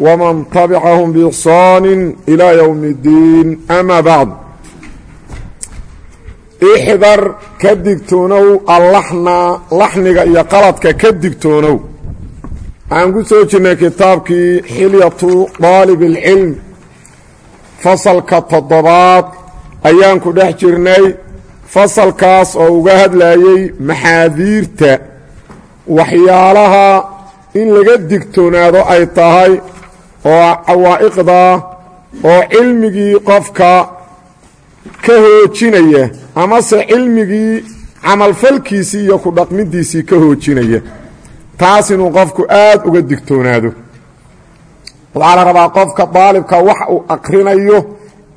ومن تبعهم بإحصان إلى يوم الدين أما بعد احذر كدكتونو اللحنا لحنك إيا قلدك كدكتونو عن قسوتنا كتابك حلية طالب العلم فصل كالتضباط أيام كده جرني فصل كاس أو قهد لايي محاذيرته waxyaalaha in laga digtoonaado ay tahay oo cawaa'iqda oo cilmigii qofka ka hoojinaya amase cilmigii camalfalkiisii iyo ku dhaqmidiisii ka hoojinaya taas inuu qofku aad uga digtoonaado. Waxaa la rabaa qofka daalibka wax uu akrinayo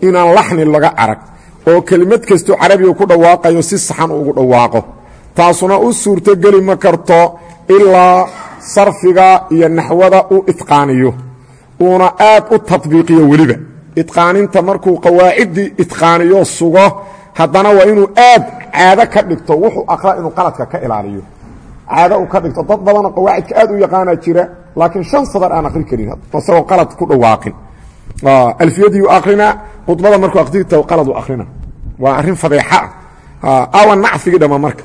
inaan laxni laga arag oo kelimad kastoo carabiga ku dhawaaqayo si saxan ugu dhawaaqo. Taasuna u suurtogeli ma karto ilaa sarfiga iyo naxwada u idqaaniyo uuna aad u tadbiiqiyo weliba. Idqaaninta markuu qawaaciddii idqaaniyo sugo haddana waa inuu aad caado ka dhigto wuxuu aqra inuu qaladka ka ilaaliyo. Caado uu ka dhigto dad badanoo qawaacidka aad u yaqaana jira laakiin shan sadar aan aqri karin isagoo qalad ku dhawaaqin. Alfiyadiiu akrina khudbada markuu aqrita qalad u akrina waa arrin fadeexa. Ah awa nacfigii dhama marka.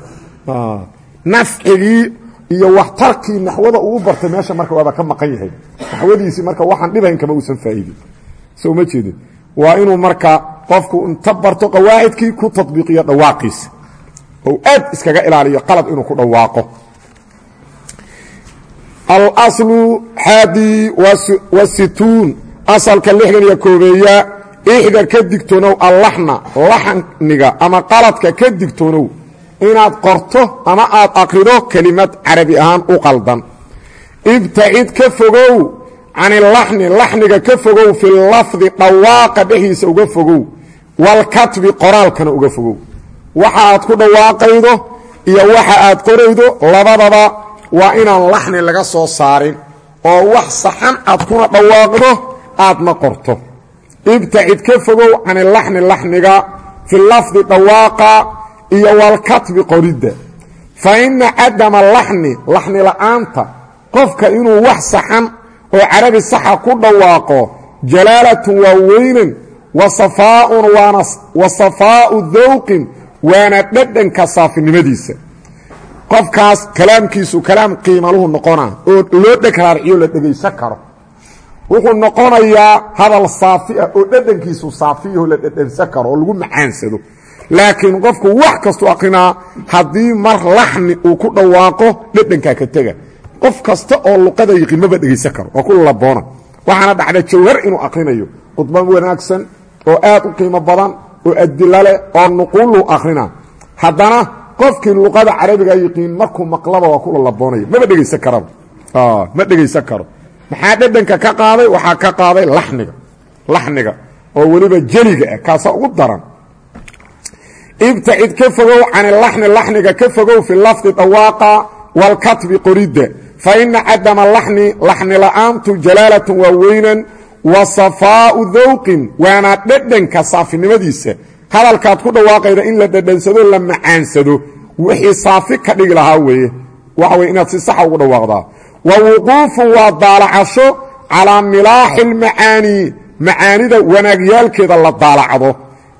Nafcigii iyo waxtarkii naxwada uu bartay meesha marka waaba ka maqan yahay. Naxwadiisii marka waxaan dhibayn kama uusan faa'iidin soo ma jeedin. Waa inuu marka qofku inta barto qawaacidkii ku tadbiiqiyo dhawaaqiisa ou aad iskaga ilaaliyo qalad inuu ku dhawaaqo. Alaslu xaadi wasituun asalka lixdan iyo koobeeya ixdar ka digtoonow allaxna laxniga ama qaladka ka digtoonow inaad qorto ama aad aqrido kelimad carabi ahaan u qaldan. Ibtacid ka fogow canilaxni laxniga ka fogow fi lafdi dhawaaqa dhexdiisa uga fogow walkatbi qoraalkana uga fogow. Waxa aad ku dhawaaqaydo iyo waxa aad qoraydo labadaba waa inaan laxni laga soo saarin oo wax saxan aad kuna dhawaaqdo aadna qorto. Ibtacid ka fogow canilaxni laxniga fi lafdi dhawaaqa iyo walkatbi qoridda. Fa inna cadama laxni laxni la'aanta qofka inuu wax saxan oo carabi saxa ku dhawaaqo jalaalatun waa weynan wa safaa'u dawqin waana dhadhanka saafinimadiisa. Qofkaas kalaamkiisu kalaam qiimaluhu noqonaa oo loo dhegraarciyo la dhegaysan karo. Wuxuu noqonayaa hadal saafi ah oo dhadhankiisu saafiyaho la dhadhansan karo oo lagu macaansado laakiin qofku wax kastu akrinaa haddii mar laxni uu ku dhawaaqo dhadhankaa ka tega qof kasta oo luqada yiqiin maba dhegaysan karo oo ku laboona. Waxaana dhacda jawhar inuu akrinayo khudba wanaagsan oo aad u qiimo badan oo adila leh oo nuquulu akrinaa haddana qofkii luqada carabiga yiqiin markuu maqlaba waa kula laboonaya. Maba dhegaysan karaba ma dhegaysan karo. Maxaa dhadhanka ka qaaday? Waxaa ka qaaday laniga laxniga oo weliba jeliga ah kaasa ugu daran ibtacid ka fogow can laxni laxniga ka fogow fi lafdi dhawaaqa walkatbi qoridda fa ina cadama laxni laxni la'aantu jalaalatun waa weynan wa safaa'u dawqin waana dhadhanka saafinimadiisa. Hadalkaad ku dhawaaqayda in la dhadhansado la macaansado. Wixii saafi ka dhigi lahaa weeye. Waxa weye inaad si saxa ugu dhawaaqdaa. Wa wuquufun waa daalacasho calaa milaaxi almacaanii macaanida wanaagyaalkeeda la daalacdo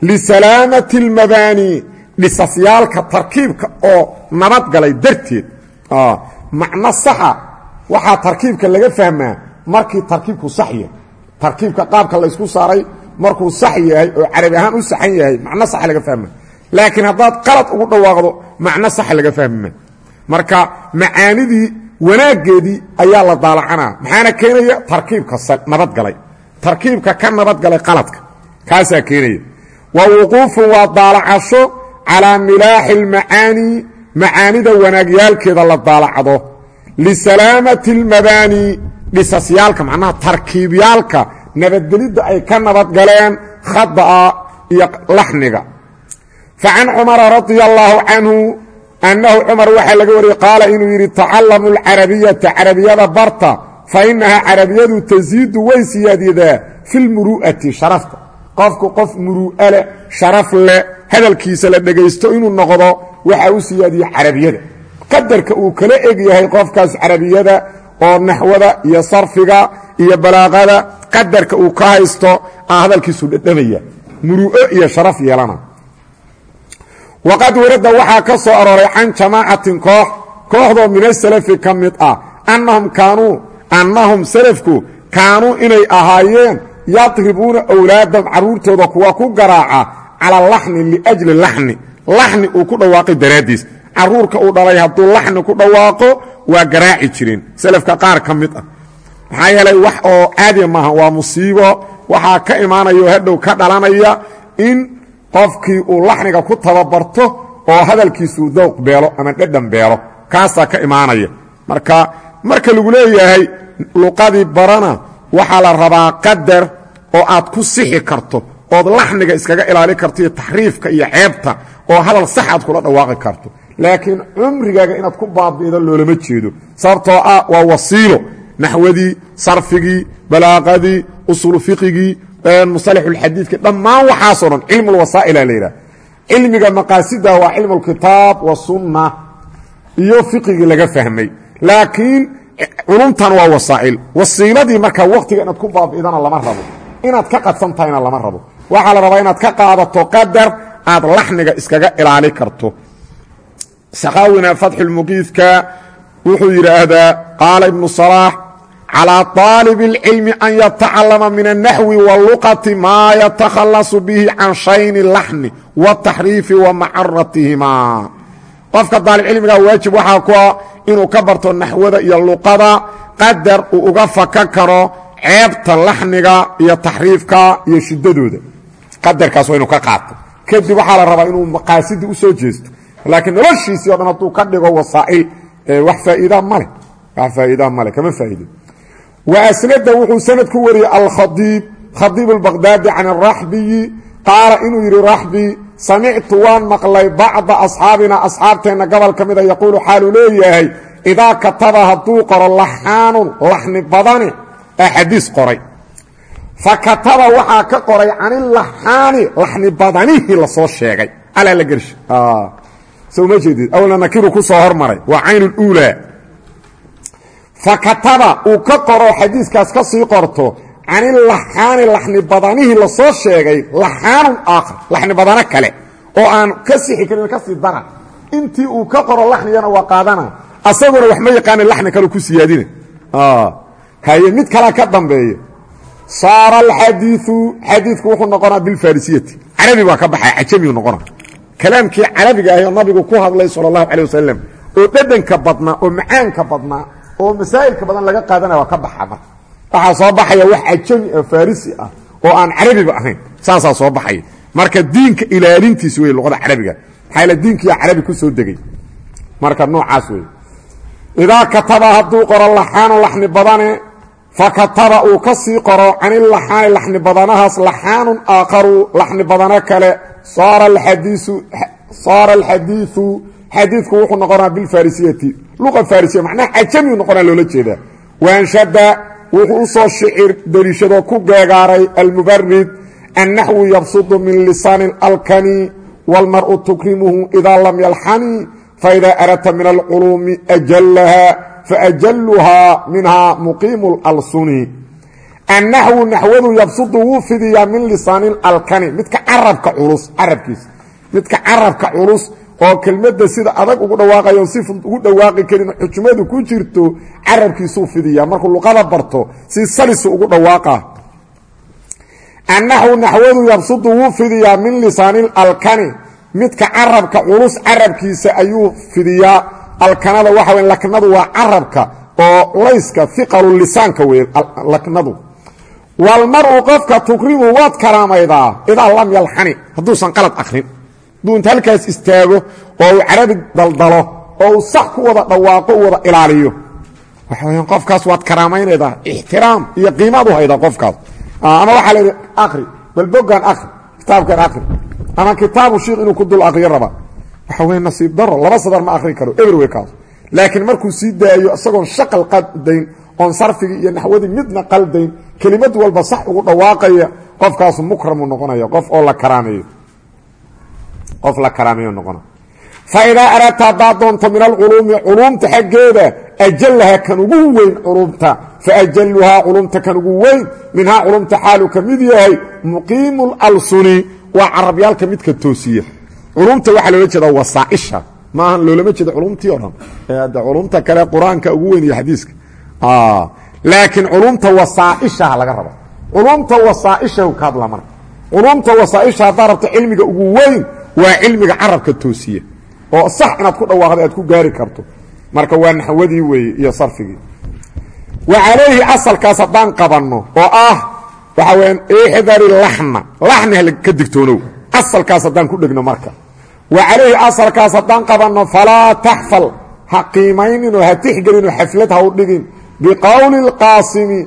lisalaamati almabaani dhisasyaalka tarkiibka oo nabadgalay darteed macno saxa waxaa tarkiibka laga fahmaa markii tarkiibku sax yahay tarkiibka qaabka laysku saaray markuu sax yahay oo carabi ahaan u saxan yahay macno saxa laga fahma laakiin haddaad qalad ugu dhawaaqdo macno saxa laga fahmima marka macaanidii wanaaggeedii ayaa la daalacanaa maxaana keenaya tarkiibka nabadgalay tarkiibka ka nabadgalay qaladka kaasaa keenaya wa wuquufun waa daalacasho calaa milaaxi almacaani macaanida wanaagyaalkeeda la daalacdo. Lisalaamati almabaani dhisasyaalka macnaha tarkiibyaalka nabadgelidda ay ka nabadgaleen khada'a iyo laxniga. Fa can cumara radia allaahu canhu annahu cumar waxaa laga wariyey qaala inuu yidhi tacallamu alcarabiyata carabiyada barta fa innahaa carabiyadu tasiidu way siyaadidaa filmuru'ati sharafta qofku qof muru'a leh sharaf leh hadalkiisa la dhegaysto inuu noqdo waxaa u siyaadiya carabiyada. Qadarka uu kala eg yahay qofkaas carabiyada oo naxwada iyo sarfiga iyo balaaqada qadarka uu ka haysto aa hadalkiisu dhadhamaya muru'o iyo sharaf yeelana. Waqad warada waxaa ka soo arooray can jamaacatin koox kooxdoo min asalafi ka mid ah annahum kaanuu annahum salafku kaanuu inay ahaayeen yadribuuna awlaadahum carruurtooda kuwa ku garaaca calaa laxni liajli laxni. Laxni uu ku dhawaaqay daraaddiis. Carruurka uu dhalay hadduu laxni ku dhawaaqo waa garaaci jireen salafka qaar ka mid ah. Maxaa yeelay wax oo caadiya maaha waa musiibo. Waxaa ka imaanaya oo hadhow ka dhalanaya in qofkii uu laxniga ku tababarto oo hadalkiisuu dawq beelo ama dhedhan beelo. Kaasaa ka imaanaya. Marka marka lagu leeyahay luqadii barana waxaa la rabaa qadar oo aad ku sixi karto ood laxniga iskaga ilaali karto iyo taxriifka iyo ceebta oo hadal sax aad kula dhawaaqi karto. Laakiin cumrigaaga inaad ku baabi'ido loolama jeedo. Sababtoo ah waa wasiilo. Naxwadii sarfigii balaaqadii usulu fiqigii musalaxulxadiidkii dhammaan waxaasoo dhan cilmulwasaa'ila la yidhaha cilmiga maqaasida waa cilmulkitaab wasunna iyo fiqigii laga fahmay. Laakiin culumtan waa wasaa'il wasiiladii markaa wakhtiga inaad ku baabi'idana lama rabo inaad ka qadsan tahayna lama rabo waxaa la rabaa inaad ka qaadato qadar aad laxniga iskaga ilaali karto sakaawina fatxulmuqiidka wuxuu yidhaahdaa qaala ibnu salaax calىa طaalib اlcilmi an yatacalama min الnaxwi wاluqati maa yatakhalasu bihi can shayni laxni wاtaxriifi wa macaratihima qofka daalibcilmiga waajib waxaa ku ah inuu ka barto naxwada iyo luqada qadar uu uga fakan karo ceebta laxniga iyo taxriifka iyo shidadooda qadarkaas waa inuu ka qaato. Kadib waxaa la rabaa inuu maqaasidii u soo jeesto. Laakiin noloshiisii o dhan hadduu ka dhigo wasaa'il wax faa'iidaa male wax faa'iidaa male kama faa'iidin wa asnada wuxuu sanad ku wariyey alkhaiib khaiib albaqhdaadi can alraxbiyi qaala inuu yidhi raxbi samictu waan maqlay bacda asxaabina. Asxaabteenna gobol ka mida yaquulu xaaluu leeyahay idaa kataba hadduu qoro laxaanun laxni badani ee xadiis qoray. Fa kataba waxaa ka qoray canilaxaani laxni badanihii la soo sheegay. Alaa la gersh ah. soma jeedid? Awalna nakiru ku soo hormaray. Waa caynuululaa fa uu ka qoro xadiiskaas ka qorto can ilaxaani laxni badanihii la soo sheegay laxaanun aakhar laxni badano kale oo aan ka sixi karin ka sii dara intii uu ka qoro laxnigana waa qaadana. Asaguna wax ma yaqaanin laxni kale ku siyaadina haye mid kalea ka dambeeya saara alxadiiu xadiidku wuxuu noqonaa bilfarisiyati carabi waa ka baxay cajamiu noqona kalaamkii carabiga ahi oo nabigu ku hadlay sala allahu calay wasalam oo dhedhanka badnaa oo macaanka badnaa oo masaa'ilka badan laga qaadanaya waa ka baxa marka waxaa soo baxaya wax cajami oo farisi ah oo aan carabiba ahayn. Saasaa soo baxaya marka diinka ilaalintiis wey luqada carabiga. Maxaa yaele diinkiyaa carabi ku soo degay? Marka noocaas wey idaa kataba hadduu qoro laxaanu laxni badane fakataba uu ka sii qoro canilaxaani laxni badanahaas laxaanun aakharu laxni badano kale. Saara alxadiiu xadiidku wuxuu noqonaa bilfarisiyati luqa farisiya macnaha cajamiu noqonaa loola jeedaa. Waanshada wuxuu u soo shicir deliishadoo ku geegaaray almubarid annaxwu yabsudu min lisaani alkani wاlmar'u tukrimuhu idaa lam yalxani faida aradta min alculuumi ajalaha faajaluhaa minha muqiimu اlalsuni annaxwu naxwadu yabsudu wuu fidiyaa min lisaani alkani midka carabka culus carabkiisa midka carabka culus oo kelmadda sida adag ugu dhawaaqayo si ugu dhawaaqi karin xujmadu ku jirto carabkiisuu fidiyaa. Markuu luqada barto si salisu ugu dhawaaqa. Annaxwu naxwadu yabsudu wuu fidiyaa min lisaani alkani. Midka carabka culus carabkiisa ayuu fidiyaa. Alkanada waxa w laknadu waa carabka oo layska iqalu lisaanka wey laknadu. Walmaru qofka tukrimu waad karaamaydaa idaa lam yalxani. Hadduusan qalad akrin hadduu inta halkaas istaago oo uu carabi daldalo oo uu sax ku wada dhawaaqo wada ilaaliyo. Waxa weyaan qofkaas waad karaamaynaydaa ixtiraam iyo qiimaad u haydaa qofkaas. Ama waxaa la yidhi akri bal bogan akri kitaabkan akri ama kitaabu shiikh inuu ku dul akriyo raba. Waxa wey nasiib daro laba sadar ma akri karo everway kaas. Laakiin markuu sii daayo isagoon shaqal qaldayn oon sarfigii iyo naxwadii midna qaldayn kelimad walba sax ugu dhawaaqaya qofkaasu mukramu noqonaya qof oo la karaameeyo qof la karaameeyo noqona faidaa aradta haddaad doonto min alculuumi culuumta xaggeeda ajalaha kan ugu weyn culumta faajaluhaa culumta kan ugu weyn minhaa culumta xaalu ka mid yahay muqiimu lalsuni waa carabyaalka midka toosiya. Culumta waxaa loola jeeda wasaaisha. Maaha loolama jeedo culumtii o dhan. Culumta kale qur'aanka ugu weyn iyo xadiiska. Laakiin culumta wasaaishaha laga raba culumta wasaaishahu ka hadla marka. Culumta wasaaisha haddaad rabto cilmiga ugu weyn waa cilmiga carabka toosiya oo sax inaad ku dhawaaqda aad ku gaari karto. Marka waa naxwadii weeye iyo sarfigii. Wa calayhi asalkaas haddaan qabanno oo ah waxaa weyaan ixdari laxna. Laxni ka digtoonow. Asalkaas haddaan ku dhegno marka. Wa calayhi asalkaas haddaan qabanno falaa taxfal. Ha qiimayninoo ha tixgelinoo xaflad ha u dhigin. Biqowli اlqaasimi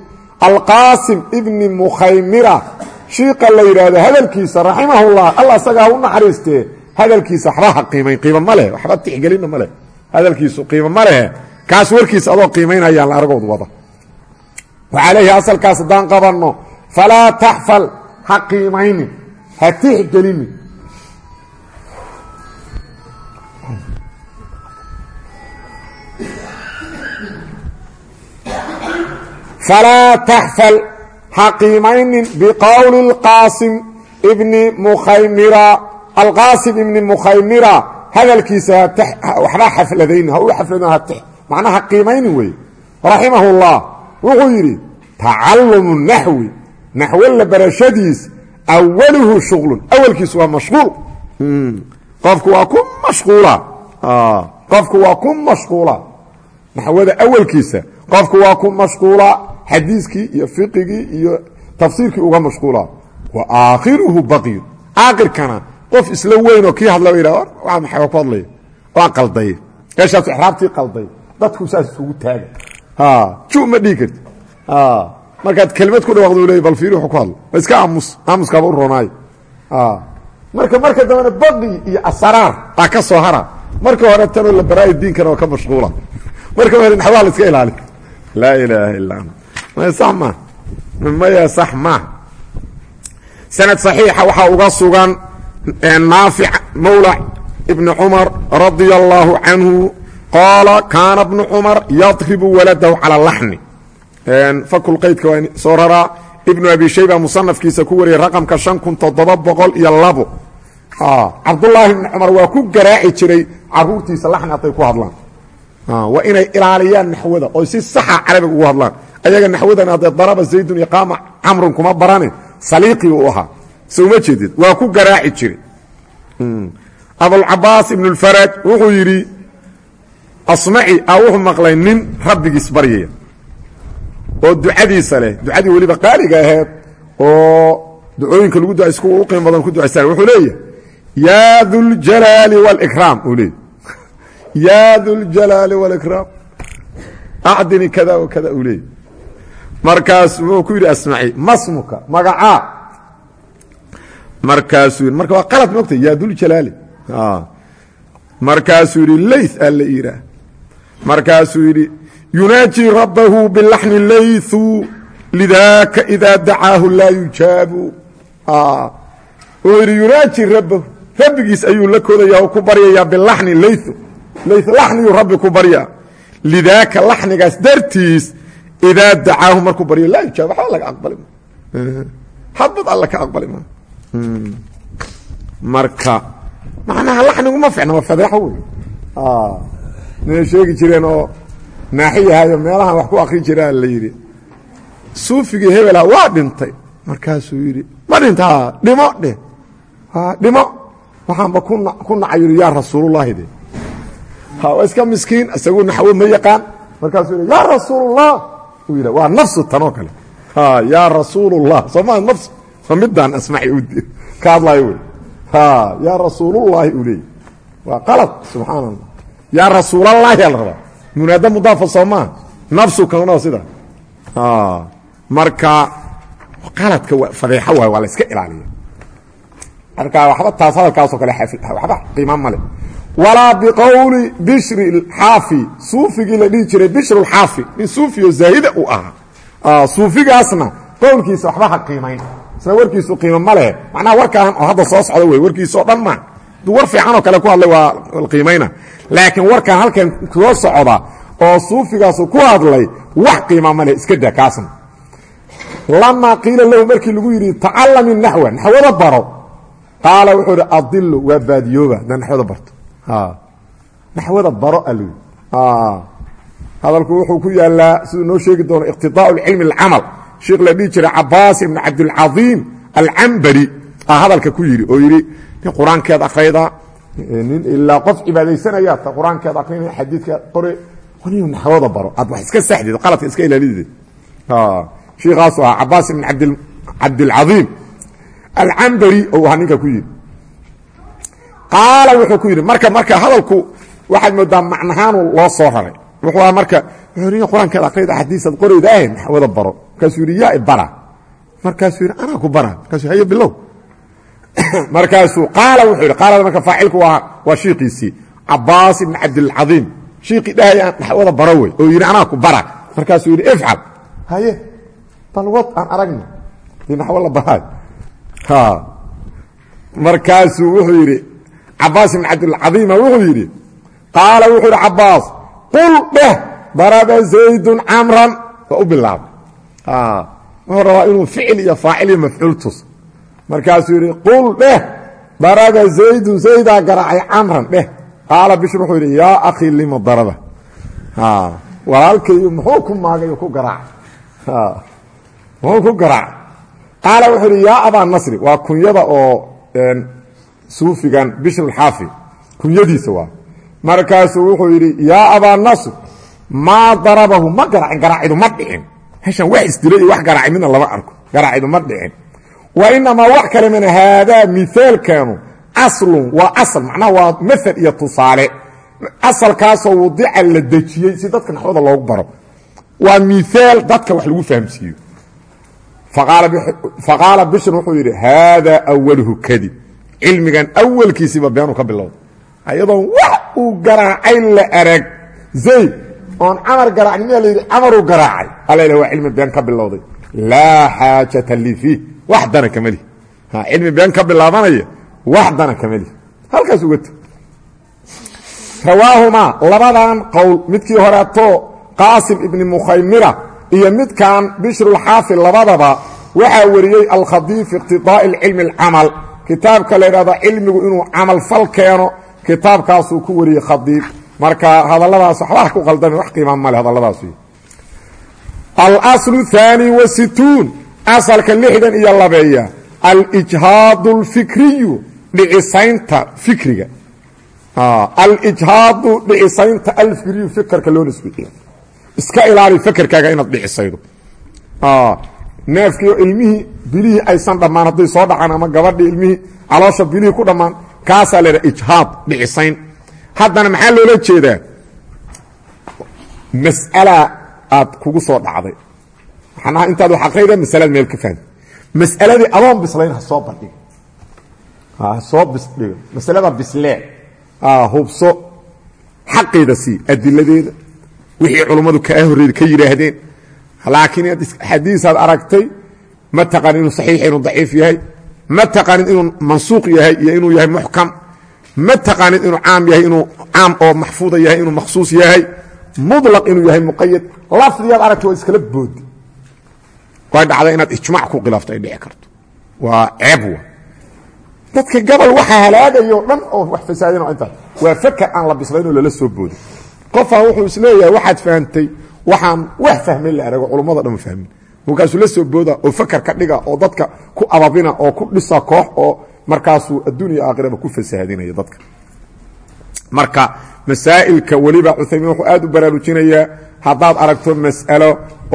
alqaasim ibni mukhaymira shiiqa la yidhaahdo hadalkiisa raximahullah alla isagaa ha u naxariistee hadalkiisa waxba ha qiimayn qiima ma leh waxba tixgelinna ma leh. Hadalkiisu qiimo ma leh kaas warkiisa adoo qiimaynayaan la argood wada. Wa calayhi asalkaas haddaan qabanno falaa taxfal ha qiimaynin ha tixgelinin falaa taxfal ha qiimaynin biqowli اlqaasim ibni mukhaymira alqaasim ibni mukhaymira hadalkiisa waxba xafladaynin ha u xafladin ha macnaha qiimaynin weeye raximah اllah wuxuu yidhi tacalumu naxwi naxwo la barashadiis awaluhu shuqlun awalkiisu waa mashquul qofku waa ku mashquula qofku waa ku mashquula naxwada awalkiisa qofku waa ku mashquula xadiiskii iyo fiqigii iyo tafsiirkii uga mashquula. Wa aakhiruhu baqyu aakhirkana qof isla weynoo kii hadla ba yidhah waa maxaa ku hadlaya waa qalday. Meeshaasu exraabtii qalday. Dadku saas isugu taaga ju ma dhigi karti markaad kelmad ku dhawaaqdo leey bal fiiri wuxuu ku hadla ma iska aamus aamuskaaba u roonaayo marka marka dambena baqi iyo asaraar aa ka soo hara. Marka hore tanoo la baraayo diinkana oo ka mashquula. Marka hore naxwaha la iska ilaali. Laa ilaaha illa ant maa maya sax maa sanad saxiixa waxaa uga sugan naafic mawla ibni cumar radia allaahu canhu qaala kaana bnu cumar yadribu waladahu cala laxni fakulqaydka waa soo raraa. Ibnu abi shayba musanafkiisa ku wariyey raqamka shan kun toddoba boqol iyo labo. Cabdullaahi ibni cumar waa ku garaaci jiray caruurtiisa laxni hadday ku hadlaan. Waa inay ilaaliyaan naxwada oo si saxa carabiga ugu hadlaan ayaga naxwadan hadda daraba zaydun iyo camrun kuma barane saliiqi uu ahaa. Sowma jeedid? Waa ku garaaci jire hmm. abulcabaas ibnulfaraj wuxuu yidhi asmaci a wuxuu maqlay nin rabbigiis baryaya. Oo ducadiisa leh ducadii weliba qaaliga aheed oo ducooyinka lagu dua isku uqiim badan ku ducaysan wuxuu leeyahay yaa duljalaali wاlkraam uu leeyay yaa duljalaali wاlkraam acdini kada wa kada uu leeyay markaas wuxuu ku yidhi asmaci masmuka magacaa. Markaasuu marka waa qalad mogta yaa duljalaali markaasuu yidhi layth aa la iiraa. Markaasuu yidhi yunaaji rabbahu bilaxni laythu lidaaka idaa dacaahu laa yujaabu. Wuxuu yidhi yunaaji rabbahu rabbigiis ayuu la koodaya oo ku baryayaa bilaxni laythu. Layth laxniyuu rabbi ku baryaa. Lidaaka laxnigaas dartiis idaa dacaahu markuu baryo laa yujaab waxba laga aqbali ma habad alla ka aqbali ma marka macnaha laxnigu ma ficna waa fadeexo wey inay sheegi jireen oo naaxiyahayo meelahan wax ku akri jiraa la yidhi suufigii hebelha waa dhintay markaasuu yidhi ma dhinta dhimo dheh dhimo waxaanba ku nacay yidhi yaa rasuulullahi de waa iska miskiin isagu naxwo ma yaqaan markaasuu yidhi yaa uu yidha waa nafsu tanoo kale. Yaa rasuulullah. Soomaa nafs ma midaan asmaci ka hadlayo wey yaa rasuulullaahi uu leeyay waa qalad subxaan allah yaa rasuulallaahi aa la rabaa. Munaada mudaafa soo maa nafsu kanoo sida. Marka qaladka fadeexo waay waa la iska ilaaliya. Marka waxba taas hadalkaasoo kale waxba qiima male walaa biqowli bishri xaafi suufigii la dhihi jiray bishr xaafi nin suufiyo zaahida uu ahaa suufigaasna qowlkiisa waxba ha qiimayn. Isna warkiisu qiimo ma leh. Macnaha warkaan oo hadda soo socda wey warkiisa oo dhan ma. Aduu war fiicanoo kale ku hadlay waa qiimayna. Laakiin warkaan halkan soo socda oo suufigaasu ku hadlay wax qiima ma leh iska da kaasna. Lamaa qiila lahu markii lagu yidhi tacallami naxwa naxwada baro. Qaala wuxuu idhi adilu waa baadiyooba. Haddaa naxwada barto naxwada baro al hadalku wuxuu ku yaalaa siduu noo sheegi doono iqtidaau cilmi اlcamal sheikh la dhihi jiray cabaas ibn cabdilcaiim alcambari a hadalka ku yidhi oo yidhi nin qur'aankeed akrayda nin ilaa qof cibaadaysanaya ta qur'aankeed akrinaya xadiidkeed qore nin naxwada baro? Aad wax iska saxdid qaladka iska ilaalideed shiikaasu ahaa cabaas ibn cabdilcaiim alcambari ou ahaa ninka ku yidhi qaala wuxuu ku yidhi marka marka hadalku waxaad moodaa macnahaanu loo soo raray. Wuxuu aha marka wuxuu qur'aankeed akrayda xadiisaad qorayda ah naxwada baro? Markaasuu yidhi yaa ibara markaasuu yidhi anaa ku bara markaasuu haye bilow. Markaasuu qaala wuxuu yidhi qaalada marka faacilku waa waa shiikiisii cabaas ibn cabdilcaiim shiikii dhahay aan naxwada baro wey? Oo yidhi anaa ku bara. Markaasuu yidhi ifcal haye bal wad aan aragna dii naxwo la baraayo markaasuu wuxuu yidhi cabaas ibn cabdilcaiima wuxuu yidhi qaala wuxuu yidhi cabaas qul dheh daraba zaydun camran. Waa u bilaabay. Wuxuu rabaa inuu ficil iyo faacil iyo mafcuul tus markaasuu yidhi qul dheh daraba zaydun zaydaa garaacay camran dheh. Qaala bishr wuxuu yidhi yaa akhii lima daraba. Walaalkay muxuu ku maagay ku garaacay. Muxuu ku garaacay. Qaala wuxuu yidhi yaa abaa nasri waa kunyada oo suufigan bishr xaafi kunyadiisa waa. Markaasuu wuxuu yidhi yaa abaa nasr maa darabahu ma garaacidu ma dhicin. Heshan wax isdilay wax garaacay midna arko. Garaacidu ma dhicin. Wa inamaa wax kale mina haadaa miaalkeenu aslun waa asal macnaha waa maal iyo tusaale. Asalkaasoo wadica la dejiyey si dadka naxwada loogu baro. Waa miaal dadka wax lagu fahamsiiyo. Faqaala bishr wuxuu yidhi haadaa awaluhu kadib cilmigan awalkiisiiba beenuu ka bilowda ayadoon wax uu garaacay la arag zayd oon camar garaacin miyaa la yidhi camaruu garaacay. Alla waa cilmi been ka bilowday. Laa xaajata lii fiih wax dana kama lihi cilmi been ka bilaabanaya wax dana kama lihi halkaas uga teg rawaahumaa labadan qowl midkii horeeto qaasim ibni mukhaymira iyo midkan bishrulxaafi labadaba waxaa wariyey alkhadii fi iqtidaa'i cilmi اlcamal kitaabka la ydhahdo cilmigu inuu camal fal keeno kitaabkaasuu ku wariyey khadiib. Marka hadalladaas waxba ku qaldame wax qiima male hadalladaas. Alaslu haani wasituun asalka lixdan iyo labeeya. Alijhaadu اlfikriyu dhicisaynta fikriga. Alijhaadu dhicisaynta alfikriyu fikerka loo nisbiyo iska ilaali fakerkaaga inaad dhicisaydo neefkiio ilmihii bilihii aysan dhammaan hadday soo dhacaan ama gabadhii ilmihii caloosha bilihii ku dhammaan kaasaa la ydhaha ijhaad dhicisayn. Haddana maxaa loola jeedaa? Mas'ala aad kugu soo dhacday. Maxanaha intaad wax aqrayda masalaad meel ka fahamta mas'aladii adoon bislayn ha soo bandhiga ha soo bisdhigo masalada bislee. Hubso. Xaqeeda sii adiladeeda. Wixii culummadu kaa horreeda ka yidhaahdeen laakiin xadiisaad aragtay ma taqanin inuu saxiix inuu daciif yahay ma taqanin inuu mansuuq yahay iyo inuu yahay muxkam ma taqanin inuu caam yahay inuu caam oo maxfuuda yahay inuu makhsuus yahay mudlaq inuu yahay muqayad lafdigaad aragtay waa iskala boodi way dhacda inaad ijmaac ku khilaafto ay dhici karto. Waa ceeb wa. Dadka gabal waxaa halaagayo dhan oo wax fasaadin intaas. Waa fakar aan la bislayn oo lala soo boodin. Qofaan wuxuu is leeyahay waxaad fahamtay waxaan wax fahmay la arago culummada dhan fahmin. Markaasuu la soo booda oo fakar ka dhiga oo dadka ku ababina oo ku dhisa koox oo markaasuu adduuniya aakhiraba ku fasaahadinaya dadka. Marka masaa'ilka weliba cuthaymiin wuxuu aad u baraarujinayaa haddaad aragto mas'alo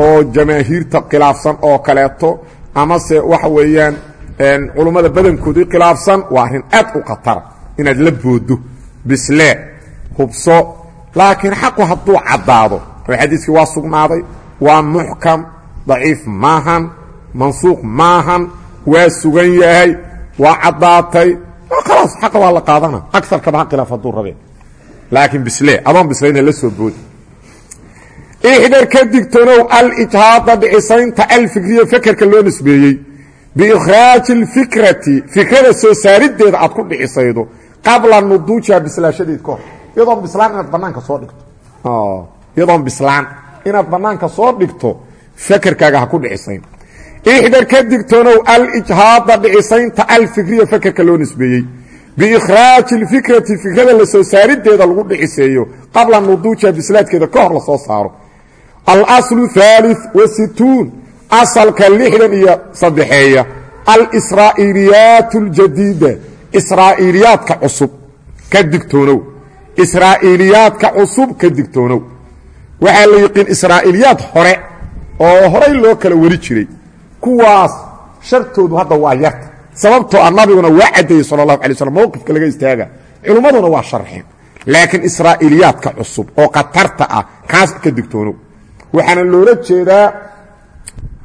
oo jamaahiirta khilaafsan oo kaleeto amase waxa weeyaan culummada badankoodii khilaafsan waa arrin aad u khatara inaad la boodo bislee hubso laakiin xaqu hadduu caddaado xadiiskii waa sugnaaday waa muxkam daciif maahan mansuuq maahan waa sugan yahay waa caddaatay. Khalaas xaqa waa la qaadana. Aarkaba ha khilaaf hadduu rabeen laakiin bisle adoon bislayna la soo boodi. Ixdar ka digtoonow alijhaada dhicisaynta alfikriya fekerka loo nisbeeyey. Biikhraaji اlfikrati fikrada soo saarideeda aad ku dhicisaydo qabla nuduujiha bislaashadeed ka hor. Iyadoon bislaan inaad banaanka soo dhigto iyadoon bislaan inaad banaanka soo dhigto fekerkaaga ha ku dhicisayn ixdar ka digtoonow alijhaada dhicisaynta alfikriya fekerka loo nisbeeyey biikhraaji اlfikrati fikrada la soo saarideeda lagu dhiciseeyo qabla nuduujiha bislaadkeeda ka hor lasoo saaro alaslu ثالث وsituun asalka lixdan iyo saddexeeya alsraa'iiliyaat اljadiida israa'iiliyaadka cusub ka digtoonow israa'iiliyaadka cusub ka digtoonow waxaa la yiqiin israa'iiliyaad hore oo horay loo kala wari jiray. Kuwaas shartoodu hadda waa yarta sababtoo ah nabiguna waa caddeeyey sal اlahu alay slm istaaga. Culummaduna waa sharxeen laakiin israa'iiliyaadka cusub oo khatarta ah kaas ka digtoonow waxaana loola jeedaa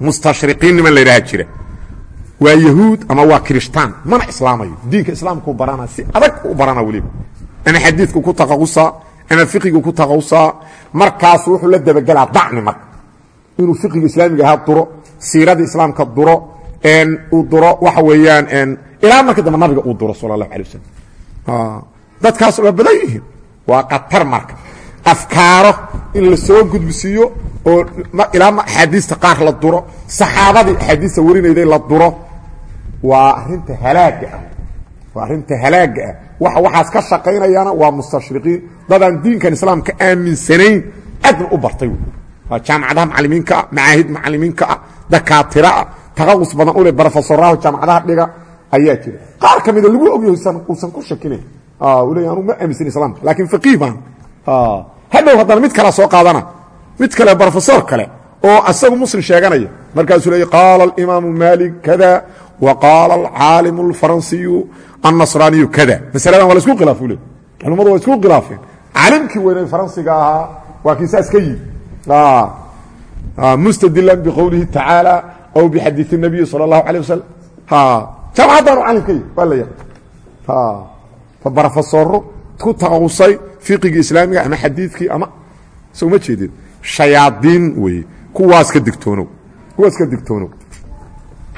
mustashriqiin niman la ydhaha jira. Waa yahuud ama waa kirishtaan mana islaamayo. Diinka islaamkuu barana si adag u barana weliba. Ama xadiidku ku taqaqusaa ama fiqigu ku taqaqusaa markaasu wuxuu la dabagelaa dacni marka. Inuu fiqiga islaamiga ahaa duro siiradii islaamka duro uu duro waxa weeyaan ilaa marka dambe nabiga uu duro sala allahu alay wasalam dadkaas waa badan yihiin. Waa khatar marka. Afkaaro in la soo gudbisiiyo oo ilaa axaadiista qaar la duro saxaabadii axaadiista warinayday la duro waa arinta halaaga ah. Waa arrinta halaaga ah waxaas ka shaqaynayaana waa mustashriqiin dadaan diinkan islaamka aaminsanayn adna u bartay. Waa jaamacadaha macalimiinka ah macaahid macalimiinka ah dakaatira ah taqaqus badan ule brofesoraha jaamacadaha dhiga ayaa jira. Qaar ka mida lagu ogyahay uusan ku shakinayn le anu ma aaminsan islaamka laakiin faqiih baan. Hadhow haddana mid kala soo qaadana. Mid kale brofesor kale oo asagu muslim sheeganaya. Markaasuu leey qaala alimaamu malik kada wa qaala alcaalimu alfaransiyu annasraaniyu kada masaladan waa la isku khilaaf u le culummadu waa isku khilaafeen caalimkii weynay faransiga ahaa waa kii saas ka yimi mustadilan biqowlihi tacaala aw bixadiid الnabiyi salى اllahu alيه wasalam jaamacaddaanu calim ka yimi waa la yaqa brofesoro ku taqawusay fiqigii islaamiga ama xadiidkii ama soo ma jeedin shayaadiin weye kuwaas ka digtoonow kuwaas ka digtoonow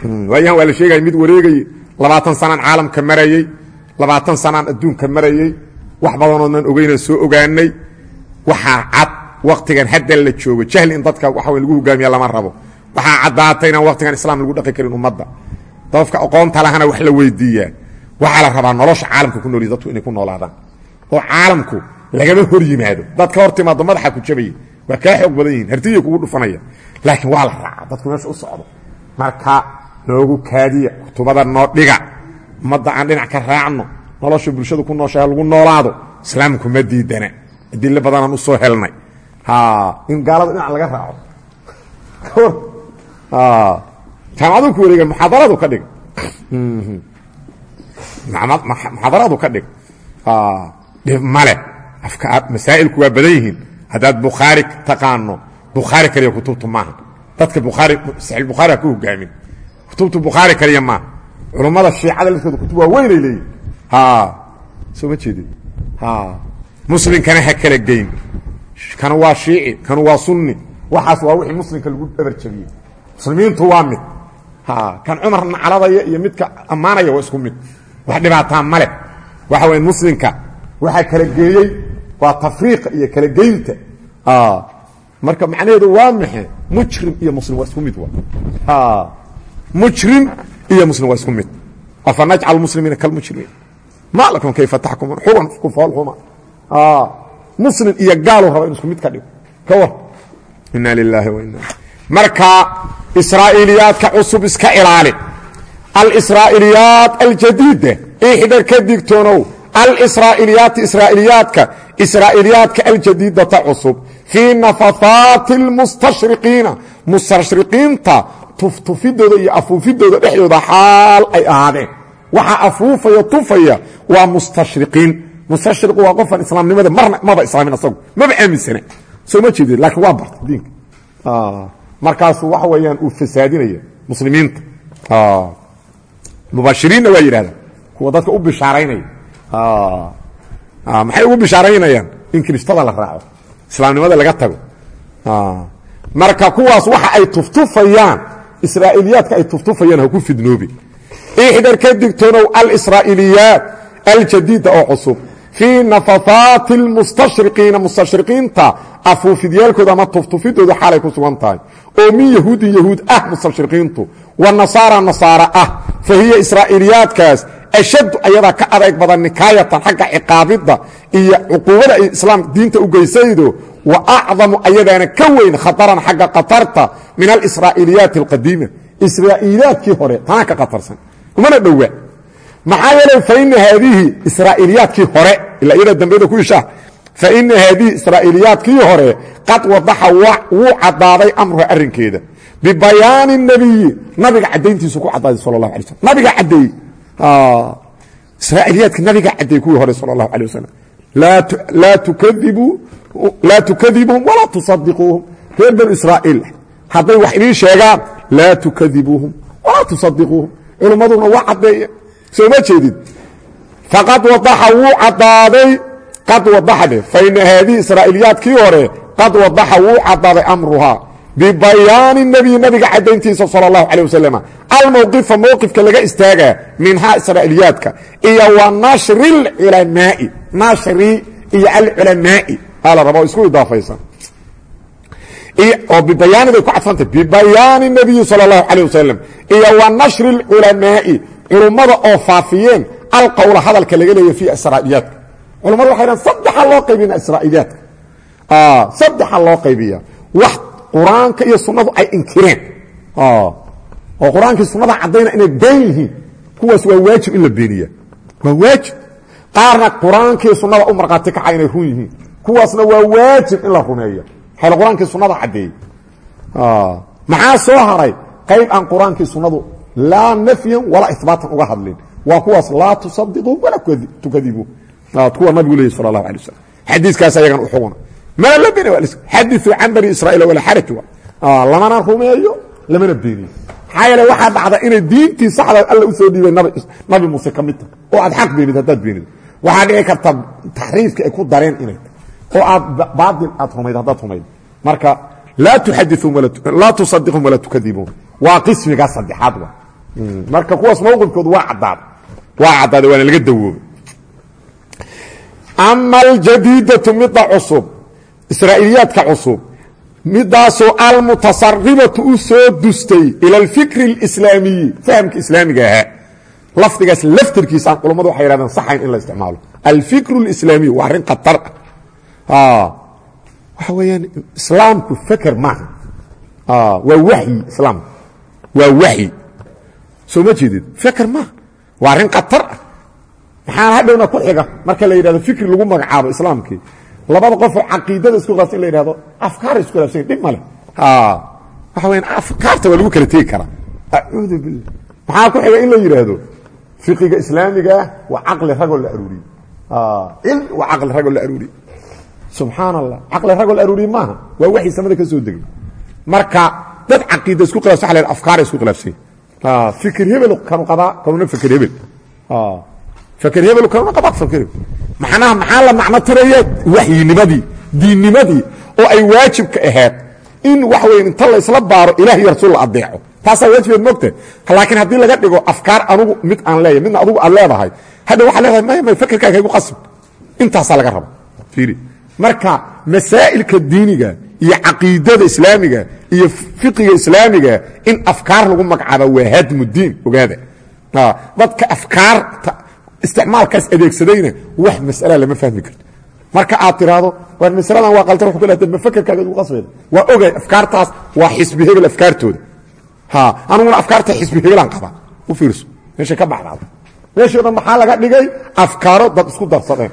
waayahan waa la mid wareegayey labaatan sanaan caalamka marayey labaatan sanaan adduunka marayey wax badanoodnan ogeynaan soo ogaanay waxaa cad waktigan hadda la joogo. Jahli in dadka waxa lagu hogaamiya lama rabo. Waxaa caddaatay inaan islaam lagu dhaqi karin ummadda. Dadka aqoonta lahana wax la weydiiyaa waxaa la rabaa nolosha caalamka ku noolyi dadku inay ku noolaadaan. Oo caalamku lagama hor yimaado. Dad ka hor timaado madaxa ku jabaya waa badan yihiin hartiya kugu dhufanaya. Laakiin waa la raaca dadku meesha u socdo. Marka noogu kaadiya kutubada noo dhiga ummadda aan dhinac ka raacno nolosha bulshada ku nooshaha lagu noolaado islaamku ma diidana. Adilo badanaan u soo helnay. In gaalada dhinac laga raaco. Jaamacadu ku wareega muxaadaradu ka dhig muxaadaradu ka dhig dhib male masaa'ilku waa badan yihiin. Haddaad bukhaari taqaano bukhaari kaliya kutubtu maaha. Dadka bukhaari saxiix bukhaari ha ku hogaamin kutubtu bukhaari kaliya maaha culummada shiicada laftooda kutub waa weynay leeyihiin soo ma jeedin. Muslimkana ha kala geyn. Kanu waa shiici kanu waa sunni. Waxaas waa wixii muslimka lagu dhabar jabiyey. Muslimiintu waa mid. Kan cumar nacladaya iyo midka ammaanaya waa isku mid. Wax dhibaataa male waxa waya muslimka waxaa kala geeyey waa tafriiqa iyo kala geynta. Marka macnaheedu waa maxe mujrim iyo muslim waa isku mid mujrim iyo muslim waa isku mid afa najcal muslimiina kalmujrimiin ma lakum kayfa taxkumuun xuban isku foolxuma muslim iyo gaalu raba inu isku mid ka dhigo ka war ina lilaahi wa marka israa'iiliyaadka cusub iska ilaali alsraa'iliyaat aljadiida ixdar ka digtoonow alsraa'iliyaati israa'iliyaadka israa'iliyaadka aljadiidata cusub fii nafahaati اlmustashriqiina mustashriqiinta tuftufidooda iyo afuufidooda dhexdooda xaal ay ahaadeen. Waxaa afuufaya tufaya waa mustashriqiin. Mustashriqu waa qofan islaamnimada marna maba islaamin asagu maba aaminsana soo ma jeedin laakiin waa barta diinka. Markaasuu waxa weeyaan uu fasaadinaya muslimiinta. Mubashiriinna waa yidhahdaan kuwa dadka u bishaaraynaya. Maxay ugu bishaaraynayaan? In kiristada la raaco islaamnimada laga tago. Marka kuwaas waxa ay tuftufayaan israa'iiliyaadka ay tuftufayaan ha ku fidnoobi. Ixdar ka digtoonow alsraa'iliyaat aljadiida oo cusub. Fii nafafaati lmustashriqiina mustashriqiinta afuufidyaalkooda ama tuftufidooda xaalay ku sugan tahay. Oo min yahuudin yahuud ah mustashriqiintu. Wa nasaara nasaara ah. Fa hiya israa'iiliyaadkaas ashaddu ayadaa ka adayg badan nikaayatan xagga ciqaabidda iyo cuquubada ay islaam diinta u geysaydo wa acdamu ayadaana ka weyn khataran xagga katarta min alisraa'iiliyaati alqadiima israa'iiliyaadkii hore tanaa ka katarsan kumana dhowaa maxaa yeelay faina haadihi israa'iiliyaadkii hore ilaa iyada dambeeda ku ishaa faina haadihi israa'iiliyaadkii hore qad wadaxa wuu caddaaday amruha arrinkeeda bibayaani nebiyi nabiga caddayntiisu ku caddaaday sala allahu alay slm nabiga caddeeyey israa'iiliyaadkii nabiga caddeeyey kuwii hore sala allahu alay wasalam laa tukadibuuhum walaa tusadiquuhum reer banu israa'iil hadday wax idiin sheegaan laa tukadibuuhum walaa tusadiquuhum culummaduna waa caddeeye soo ma jeedid faqad wadaxa wuu caddaaday qad wadaxde faina haadihi israa'iiliyaadkii hore qad wadaxa wuu caddaaday amruhaa bibayaani nebiy nabiga caddayntiisa sala allahu calay wasalama almowqifa mowqifka laga istaagaa minhaa israa'iliyaadka iyo wa nashriculammaa'i nashri iyo alculamaa'i aa la raba oo isku idaafaysan oo bibayaani bay ku cadfantay bibayaani nebiyi sala allahu calay wasalam iyo wa nashri alculamaa'i culummada oo faafiyeen alqowla hadalka laga leeya fi israa'iliyaadka culamadu waxay dhahan saddexa loo qaybina israa'iliyaadka saddexa loo qaybiya wax qur'aanka iyo sunnadu ay inkireen. Oo. Qur'aankii sunnada caddayna inay been yihiin. Kuwaas waa waajib in la beeniya. Waa waajib. Qaarna qur'aankii sunnada u markhaati kaca inay run yihiin. Kuwaasna waa waajib in la rumeeyo. Xayl qur'aankii sunnada caddeeyey. Maxaa soo haray? Qayb aan qur'aankii sunnadu laa nafyan walaa ihbaatan uga hadlin. Waa kuwaas laa tusadiquu walaa tukadibu. Kuwa nabigu leeyay sal اlahu alay waslm xadiiskaas ayagan u xuguna mana la been xadiثuu can bani israiil walaa xaraj lamana rumeeyo lamana beeniyo maxaa yeele waxaa dhacda inay diintii saxda alla u soo dhiibay nabi muuse ka mid tahay. Oo aad xaq beenid haddaad beenido waxaa dhici karta taxriifkii ay ku dareen inay tahay. Oo aad baail aad rumayd haddaad rumayd marka laa tusadiqum walaa tukadibuun. Waa qismigaa saddexaad wa. Marka kuwaas mowqifkoodu waa caddaada waa caddaaday waana laga dawoobay. Ama aljadiidatu midda cusub israa'iiliyaadka cusub midaasoo almutasaribatu u dustay ila alfikri اlislaamiyi fahamka islaamiga ahaa. Lafdigaas laftirkiisa aan culammadu waxay yhahdeen saxayn in la isticmaalo. Alfikru اlislaamiy waa arrin khatar ah. Waxa weeyaan islaamku feker maaha waa waxyi islaamku waa waxyi soo ma jeedid? Feker maaha waa arrin khatar ah. Hadhowna ku xiga? Marka la yidhahdo fikri lagu magacaabo islaamkii labada qofoo caqiidada isku khilaafsan in la yidhahdo afkaara isku khilaafsan dhib male waxa weyan afkaarta waa lagu kala tegi karaa. Acuudu billah. Maxaa ku xiga in la yidhaahdo? Fiqiga islaamigaah waa caqli ragoo la aruuriye cilmi waa caqli ragoo la aruuriye subxaan allah caqli ragoo la aruuriye maaha. Waa waxii samada ka soo degay marka dad caqiida isku khilafsan waa la yhahdo afkaara isku khilaafsan fikir hebel kanu qabaa kanuna fikir hebel. Fakr hebel kanuna qabaa fakr macnaha maxaa la macno tiraya waxyinimadii diinnimadii oo ay waajibka ahayd in waxa weya inta la isla baaro ilaah rasuul la adeeco taasaa waajibeed mogta laakiin haddii laga dhigo afkaar anugu mid aan leeyahy midna adugu aad leedahay hadha waxaa leedahay may fakerkaaga igu qasb intaasaa laga raba. Marka masaa'ilka diiniga iyo caqiidada islaamiga iyo fiqiga islaamiga in afkaar lagu magacaaba waa hadmu diin ogaada. Dadka afkaarta isticmaalkaas adeegsadayna wax masala lama fahmi karto marka aad tiraahdo war masaladan waa qaldan wa kal ma fakerkaaga igu qasbayda waa ogay afkaartaas waa xisbi hebel afkaartooda. Ha aniguna afkaarta xisbi hebelaan qabaa. U fiirso meeshay ka baxdaada meeshii o dhan maxaa laga dhigay? Afkaaro dad isku darsadeen.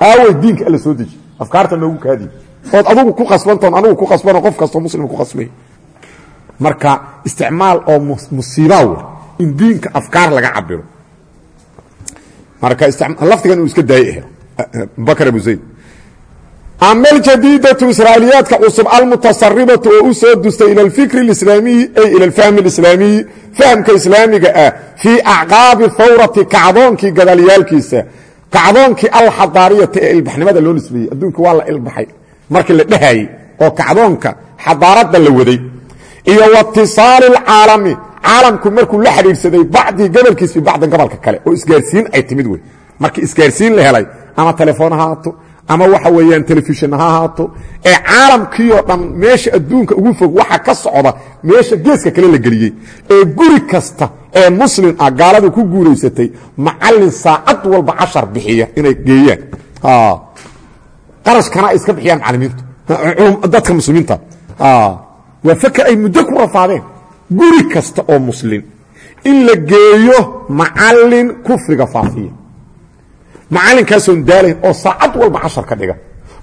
Aawey diinka alla soo deji. Afkaarta noogu kaadiy ood adugu ku qasbantoon anugu ku qasbanoo qof kastoo muslim ku qasbay. Marka isticmaal oo musiibaa wey in diinka afkaar laga cabiro marka lafdigan uu iska daayey bakr abu zayd. Ama aljadiidatu israa'iiliyaadka cusub almutasaribatu oo u soo dustay ila alfikri alislaamiyi ay ila alfahmi alislaamiyi fahamka islaamiga ah fii acqaabi hawrati kacdoonkii gadaalyaalkiisa kacdoonkii alxadaariyata ee ilbaxnimada loo nisbeeyey. Adduunka waa la ilbaxay markii la dhehayey oo kacdoonka xadaaradda la waday. Iyo watisaali alcaalami caalamku markuu la xidhiidhsaday bacdii gobolkiis bi bacdan gobolka kale oo isgaarsiin ay timid wey. Markii isgaarsiin la helay ama telefoon ha haato ama waxa weeyaan telefishin ha ahaato ee caalamkii oo dhan meesha adduunka ugu fog waxa ka socda meesha geeska kale la geliyey. Ee guri kasta ee muslim ah gaaladu ku guulaysatay macallin saacad walba cashar bixiya inay geeyaan. Qarashkana iska bixiyaan macallimiintu. Dadka muslimiinta. Waa fakar ay muddo ku rafaadeen guri kasta oo muslim. In la geeyo macallin kufriga faafiya. Macallinkaasoon daalayn oo saacad walba cashar ka dhiga.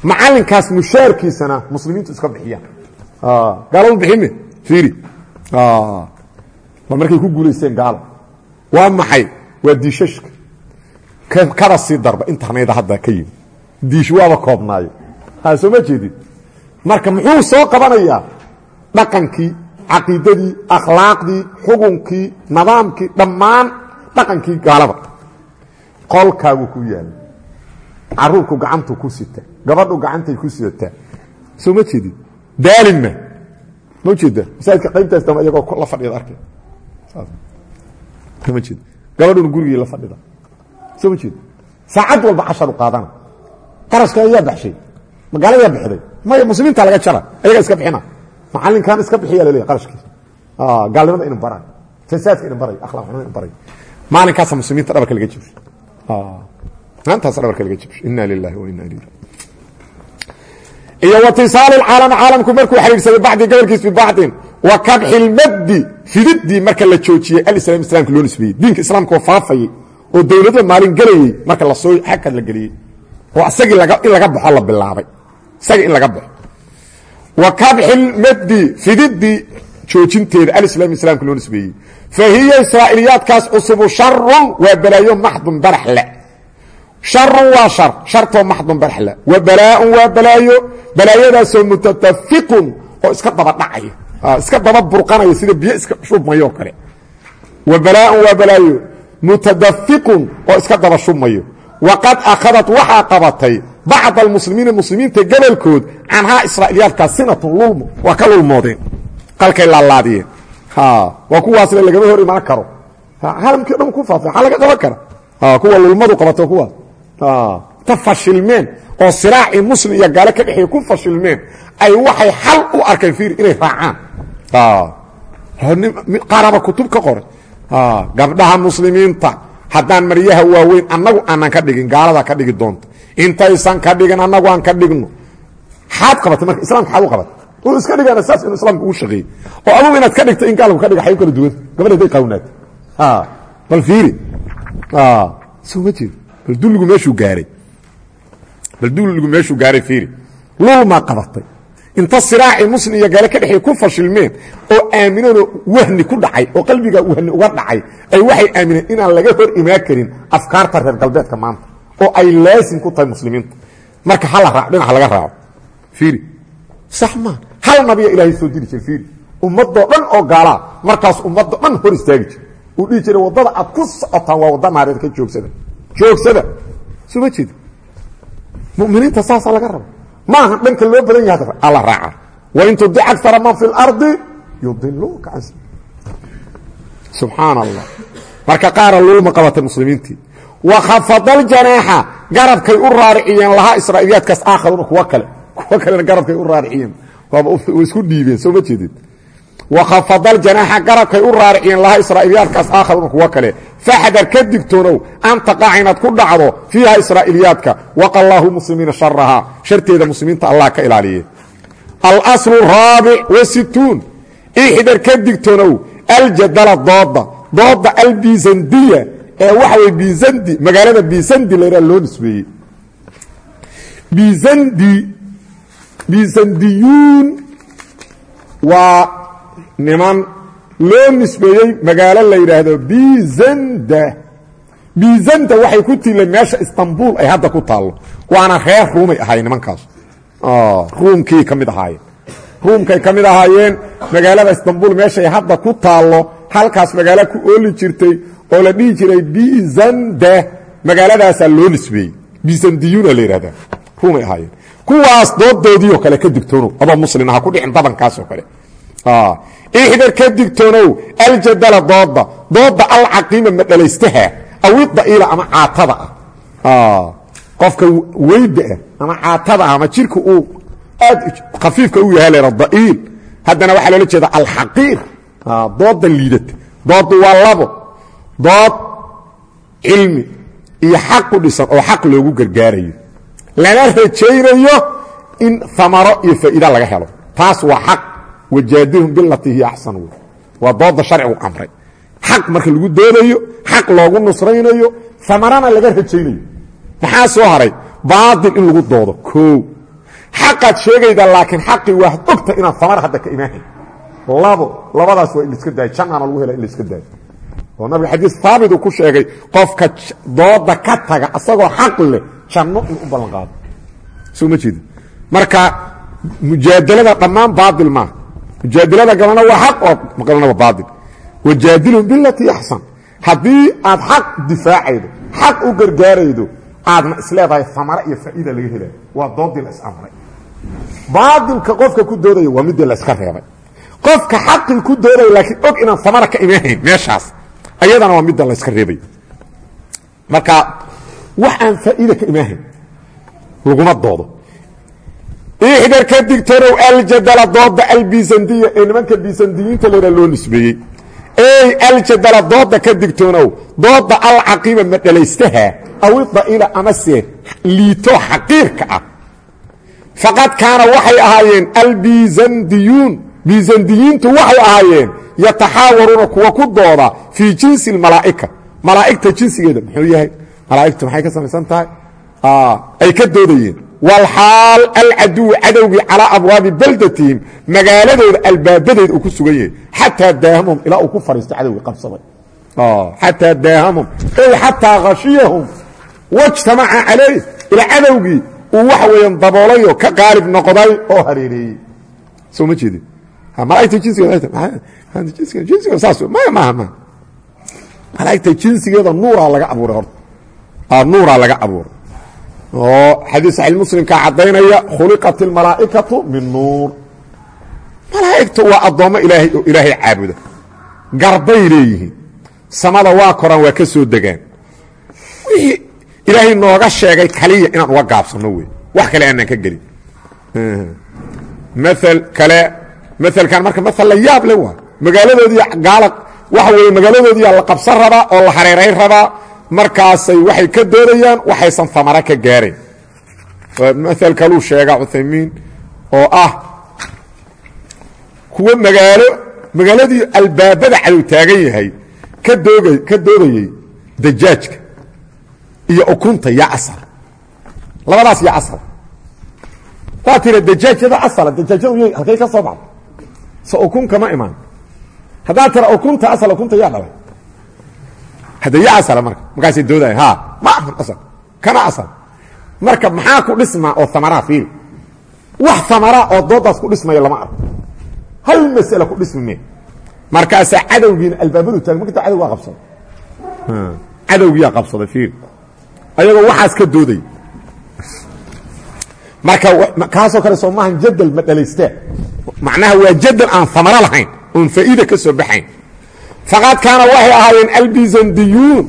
Macallinkaas mushaarkiisana muslimiintu iska bixiyaan. Gaaladu bixime fiiri. Ba markay ku guulaysteen gaalo waa maxay? Waa diishashka. Kada sii darba internet hadda ka yimi diish waaba koobnaayo. Ha ma jeedid marka muxuu soo qabanayaa dhaqankii caqiidadii akhlaaqdii xukunkii nidaamkii dhammaan dhaqankii gaalada. Qolkaagu ku yaalla caruurku gacantu ku sita. Gabadhu gacantay ku sidataa soo ma jeedid daalinma ma ujeeda masaajidka qaybtaas dama iyagoo la fadhida arkay. Ma jeed. Gabadhuna gurigii la fadhida. Soo ma jeed. Saacad walba casharu qaadana. Qarashka ayaa baxshay. Magaaladaa bixday. Maya muslimiinta laga jara. Ayagaa iska bixina macallinkan iska bixiya laleeyahy qarashkiisa gaalnimada ina baray. Fasaadka ina baray akhlaaq xumada ina baray. Maalinkaasa muslimiinta dhabarka laga jibshay maantaas dhabarka laga jibshay ina lilahi wa ina ilayhi iyo watisaal caalami caalamku markuu xiriirsaday bacdi gobolkiis bibacdin wa kabxi lmaddi fididii marka la joojiyey. Alislam islamka loo nisbeeyey. Diinka islaamka oo faafayey. Oo dowladda maalin gelayey marka la soo xagkad la geliyey. Oo isagii in laga baxo la bilaabay. Isagii in laga baxo kabxi lmaddi fididii joojinteeda alislam islaamka loo nisbeeyey. Fa hiya israa'iiliyaadkaas cusubu sharun waa balaayo maxdun baraxle sharun waa shar shartoo maxdun baraxle wa balaaun waa balaayo balaayadaasoo mutatafiqun oo iska daba dhacaya. Iska daba burqanaya sida biyo iska shubmayo oo kale. Wa balaaun waa balaayo mutadafiqun oo iska daba shubmayo. Waqad akhadat waxaa qabatay bacd almuslimiina muslimiinta gobolkood canhaa israa'iiliyaadkaas sinatun lulmo waa ka lulmoodeen qalkay laalaadiyeen waa kuwaasle lagama hor imaan karo caalamkii o dhan ku faafa maxaa laga qaban kara kuwa lulmadu qabato kuwaas ta fashilmeen oo siraacii muslim iyo gaalo ka dhexeeye ku fashilmeen ay waxay xal u arkeen fiir inay raacaan qaaraba kutub ka qoray gabdhaha muslimiinta haddaan maryaha waaweyn annagu aanan ka dhigin gaalada ka dhigi doonta. Intaysan ka dhigin annagu aan ka dhigno. Xaad qabatay marka islamka xaad u qabatay. U iska dhigana saas inuu islaamka ugu shaqeeyey oo adugu inaad ka dhigto in gaalku ka dhiga xay u kala duwan. Gabadha haday qawnaato bal fiiri. Soo ma jeedo bal dulligu meeshuu gaaray. Bal dulligu meeshuu gaaray fiiri. Lulmaa qabatay inta siraacii muslim iyo gaale ka dhexey ku fashilmeen oo aamineenoo wahni ku dhacay oo qalbigaa wahni uga dhacay ay waxay aamineen inaan laga hor imaan karin afkaarta reer galbeedka maanta oo ay laasim ku tahay muslimiinta. Marka hala raac dhinaca laga raaco. Fiiri. Sax maa hal nabiya ilaahay soo diri jira fiiri. Ummadoo dhan oo gaalaa markaas ummaddo dhan hor istaagi jira uu dhihi jiray waddada aad ku socotaan waa wadda naareed ka joogsada. Joogsada. Soo jeeda muminiinta saasaa laga raba maaha dhanka loo badan yahay alla raaca. Wain tudic akara man fi اlardi yudiluuka can subxaan allah marka qaara lulma qabatay muslimiintii. Wakhafada ljanaaxa garabkay u raariciyeen lahaa israa'iiliyaadkaas aakharuna kuwa kale. Kuwa kalena garabkay u raariciyeen. Waaba isku dhiibeen soo ma jeedid wakhafada ljanaaxa garabkay u raariciyeen lahaa israa'iiliyaadkaas aakharuna kuwa kale faxdar ka digtoonow an taqaca inaad ku dhacdo fiiha israa'iiliyaadka waqa llaahu muslimiina sharahaa sharteeda muslimiinta allah ka ilaaliye alaslu raabic wasituun ixdar ka digtoonow aljadala dooda dooda albizandiya ee waxa way bizandi magaalada bizandi loo bizandi bizandiyuun waa niman loo nisbeeyey magaalo la yidhaahdo bizanda bizanda waxay ku tiileen meesha istanbul ay hadda ku taallo. Waana reer ruumay ahay nimankaas. Ruumkii ka mid ahaayeen. Ruumkay ka mid ahaayeen. Magaalada istanbul meeshay hadda ku taallo. Halkaas magaalo ku ooli jirtay oo la dhihi jiray bizande magaaladaasaa loo nisbeeyey. Bizandiyuna la yidhahdaa ruumay ahaayeen. Kuwaas doodoodiioo kale ka digtoonow adoo muslin aha ku dhicin dabankaasoo kale ixdar ka digtoonow aljadala dooda dooda alcaqiima madhalaystaha awidda'iila ama caatada ah. Qofka weyda ah ama caatada ah ama jirka uu aad khafiifka u yahay lera da'iil haddana waxaa loola jeeda alxaqiir. Dooda liidata. Doodu waa labo. Dood cilmi iyo xaq dhisan oo xaq loogu gargaarayo. Lana rajaynayo in amaro iyo faa'iida laga helo. Taas waa xaq wajaadilhum bilatii hiya axsan wey waa dooda sharcigu amray xaq marka lagu doodayo xaq loogu nusraynayo amarana laga rajaynayo. Maxaa soo haray? Baail in lagu doodo. O xaqaad sheegayda laakiin xaqii waa ogta inaad amar hadda ka imaahay labo labadaas waa in laiska daayo. Janaana lagu hela in laiska daayo. Oo nabiga xadiis haabit uu ku sheegay qofka dooda ka taga asagoo xaq leh janno in u ballan qaado soo ma jeedi marka mujaadalada dhammaan baail maaha mujaadalada galana waa xaq oo galana waa baail wajaadilhum bilatii axsan haddii aad xaq difaacaydo xaq u gargaaraydo aadna isleedahay amare iyo faa'iida laga helayo waa doodii la isamray baailka qofka ku doodaya waa midii la iska reebay. Qofka xaqii ku doodaya laakiin og inaan amara ka imahayn meeshaas ayadana waa midda la iska reebay. Marka wax aan faa'iida ka imahayn laguma doodo ixdar ka digtanow aljadala dooda albizandiya ee nimanka bizandiyiinta laydha loo nisbeeyey. Ey aljadala dooda ka digtoonow dooda alcaqiima madhalaystaha awida'ila amase liito xaqiirka ah. Faqad kaana waxay ahaayeen albizandiyuun bizandiyiintu waxay ahaayeen yataxaawaruuna kuwa ku dooda fii jinsi malaa'ika. Malaa'igta jinsigeeda muxuu yahay? Malaa'igtu maxay ka samaysan ay ka doodayeen walxaal alcaduwu cadowgii calaa abwaabi baldatihim magaaladooda albaabadeeda uu ku sugan yahay xataa daahamum ilaa uu ku fariisto cadowgii qabsaday xataa daahamum ey xataa khashiyahum wajtamaca calayh ilaa cadowgii uu waxa weeyaan daboolayoo ka qaalib noqday oo hareereeyey soo ma jeedin malagta jinsigeeda saas maya maaha maaha malaa'igta jinsigeeda nuuraa laga abuuray horta nuuraa laga abuuray oo xadiis saxiix muslimkaa caddaynaya khuliqat almalaa'ikatu min nuur. Malaa'igtu waa addoommo ilaahay oo ilaahay garbay leeyihiin. Samada waa koraan waa ka soo degaan. Nooga sheegay kaliya inaan uga gaabsanno wey. Wax kale aanaan ka gelin. Maal kale maalkan marka maal la yaab le magaaladoodii gaala waxa weeye magaaladoodiiyaa la qabsan rabaa oo la hareerayn rabaa markaasay waxay ka doodayaan waxaysan amare ka gaarayn maal kaluu sheega cuthaymiin oo ah kuwa magaalo magaaladii albaabada cadow taagan yahay ka doodayey dajaajka iyo ukunta yaa asal labadaas yaa asal taa tira dajaajyada asala dajaajyadu halkay ka soo baxda so ukun kama imaan. Haddaad tira ukunta asal ukunta yaa dhalay hadda ya asala marka. Markaasay doodayan ha ma ahan asal. Kana asal. Marka maxaa ku dhismaa oo amaraa fiiri wax amaraa oo doodaas ku dhismaya lama arko. Hal masala ku dhismi me markaasaa cadowgiina albaabadu taag markata cadowgaa qabsaday cadowgiyaa qabsaday fiiri ayagoo waxaas ka dooday. Marka kaasoo kale soo maahan jadal ma dhalaystaa macnaha waa jadal aan amaro lahayn. Oon faa'iida ka soo baxayn faqad kaana waxay ahaayeen albizandiyuun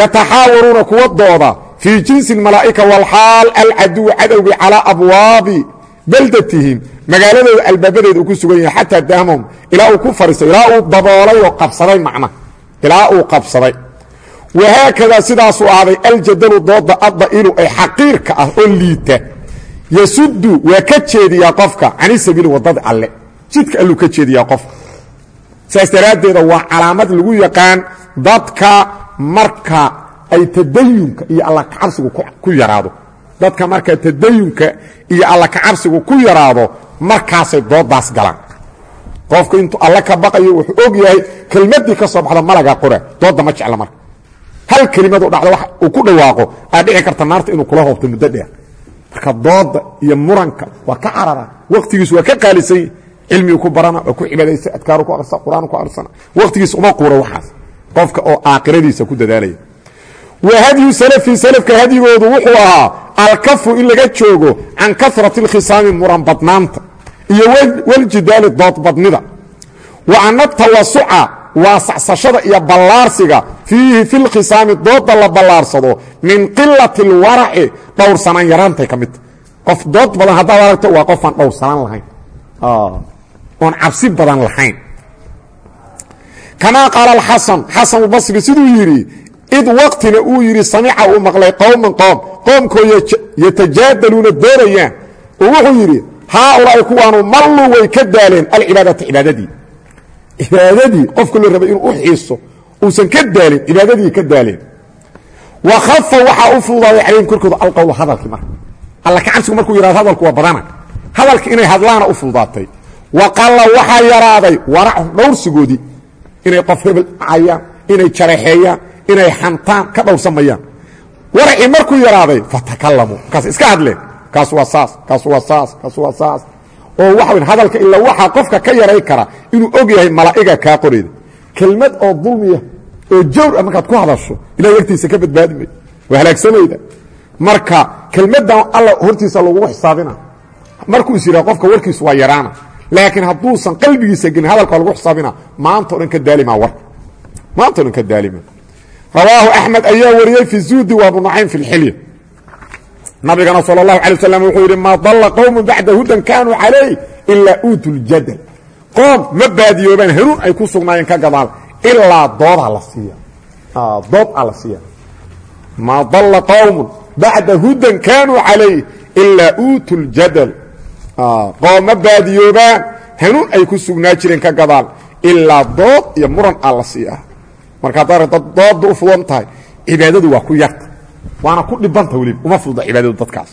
yataxaawaruuna kuwa dooda fii jinsi malaa'ika walxaal alcaduw cadowgii calaa abwaabi baldatihim magaaladooda albaabadeeda ku sugan yahay xataa daamahum ilaa uu ku fariistay ilaa uu daboolay oo qabsaday macna. Ilaa uu qabsaday. Wahaakadaa sidaasuu ahday aljadalu dooda adda'ilu ay xaqiirka ah oo liita. Yasudu waa ka jeediyaa qofka cani sabiili waddada alle. Jidka alluu ka qofka saas daraaddeeda waa calaamad lagu yaqaan dadka marka ay tadayunka iyo alla kacabsigu ku yaraado. Dadka marka tadayunka iyo alla kacabsigu ku yaraado markaasay doodaas galaan. Qofku intuu alle ka baqayo wuxuu og yahay kelmaddii ka soo baxda malaga qora dooda ma jecla marka. Hal kelimadu dhacda wax uu ku dhawaaqo aad dhici karta naarta inuu kula hoobto muddo dheer. Marka dooda iyo muranka waa ka carara waktigiis waa ka qaalisany cilmigu ku barana waa ku cibaadaysa adkaaru ku arsa qur'aan ku arsana waktigiis uma quuro waxaas. Qofka oo aakhiradiisa ku dadaalaya. Wa hadyu salafi salafka hadyigoodu wuxuu ahaa alkafu in laga joogo can karati اlkhisaami muran badnaanta iyo waljidaali doodbadnida wa ana tawasuca waasacsashada iyo ballaarsiga fiihi fi lkhisaami dooda la ballaarsado min qilati اlwaraci dhowrsanaan yaraantay ka midta qof dood badan haddaad aragto waa qofaan dhowrsanaan lahayn oon cabsi badan lahayn. Kamaa qaala axasan xasan basri siduu yidhi id waqtina uu yidhi samica uu maqlay qowman qoom qoomkoo yatajaadaluuna doonayaan. Oo wuxuu yidhi haaulaai kuwaanu malluu way ka daaleen alcibaadata cibaadadii. Cibaadadii qofka la rabay inuu u xiiso uusan ka daalin cibaadadii ka daaleen. Wa khafa waxaa u fududaaday calayhim korkooda alqowlu hadalkii marka. Alla ka cabsigu markuu yihahdo hadalku waa badana. Hadalki inay hadlaana u fududaatay wa qalla waxaa yaraaday warachum dhowrsigoodii inay qof hebel cayaan inay jaraxeeyaan inay xantaan ka dhowrsamayaan waracii markuu yaraaday fatakalamuu markaas iska hadleen. Kaas waa saas kaas waa saas kaas waa saas. Oo waxa hadalka ilaa waxaa qofka ka yaray kara inuu og yahay malaa'iga kaa qoreyda kelmad oo dulmiya oo jawr ah markaad ku hadasho ilahay agtiisa ka badbaadi may. Waa halaagsamayda marka kelmaddan alla hortiisa lagugu xisaabina markuu is yidhaha qofka warkiisu waa yaraana laakiin hadduusan qalbigiisa gelin hadalka lagu xisaabina maanta o dhan ka daalimaa warka maanta o dhan ka daalima rawaahu axmed ayaa wariyey fi zuudi wa abu nucaym fi lxilya nabigana sal اlahu alay waslam wuxuu yidhi maa dalla qowmu bacda hudan kaanuu calayh ilaa uutu ljadal qoom ma baadiyoobaan hanuun ay ku sugnaayeen ka gadaal ilaa doodaa la siiya. Dood aa la siiya. Maa dalla qowmu bacda hudan kaanuu calayh ilaa uutu ljadal qoom ma baadiyoobaan hanuun ay ku sugnaa jireen ka gadaal ilaa dood iyo muran aa la siiya. Marka haddaad dad dooda u fudan tahay cibaadadu waa ku yarta. Waana ku dhibanta weliba uma fududa cibaadadu dadkaas.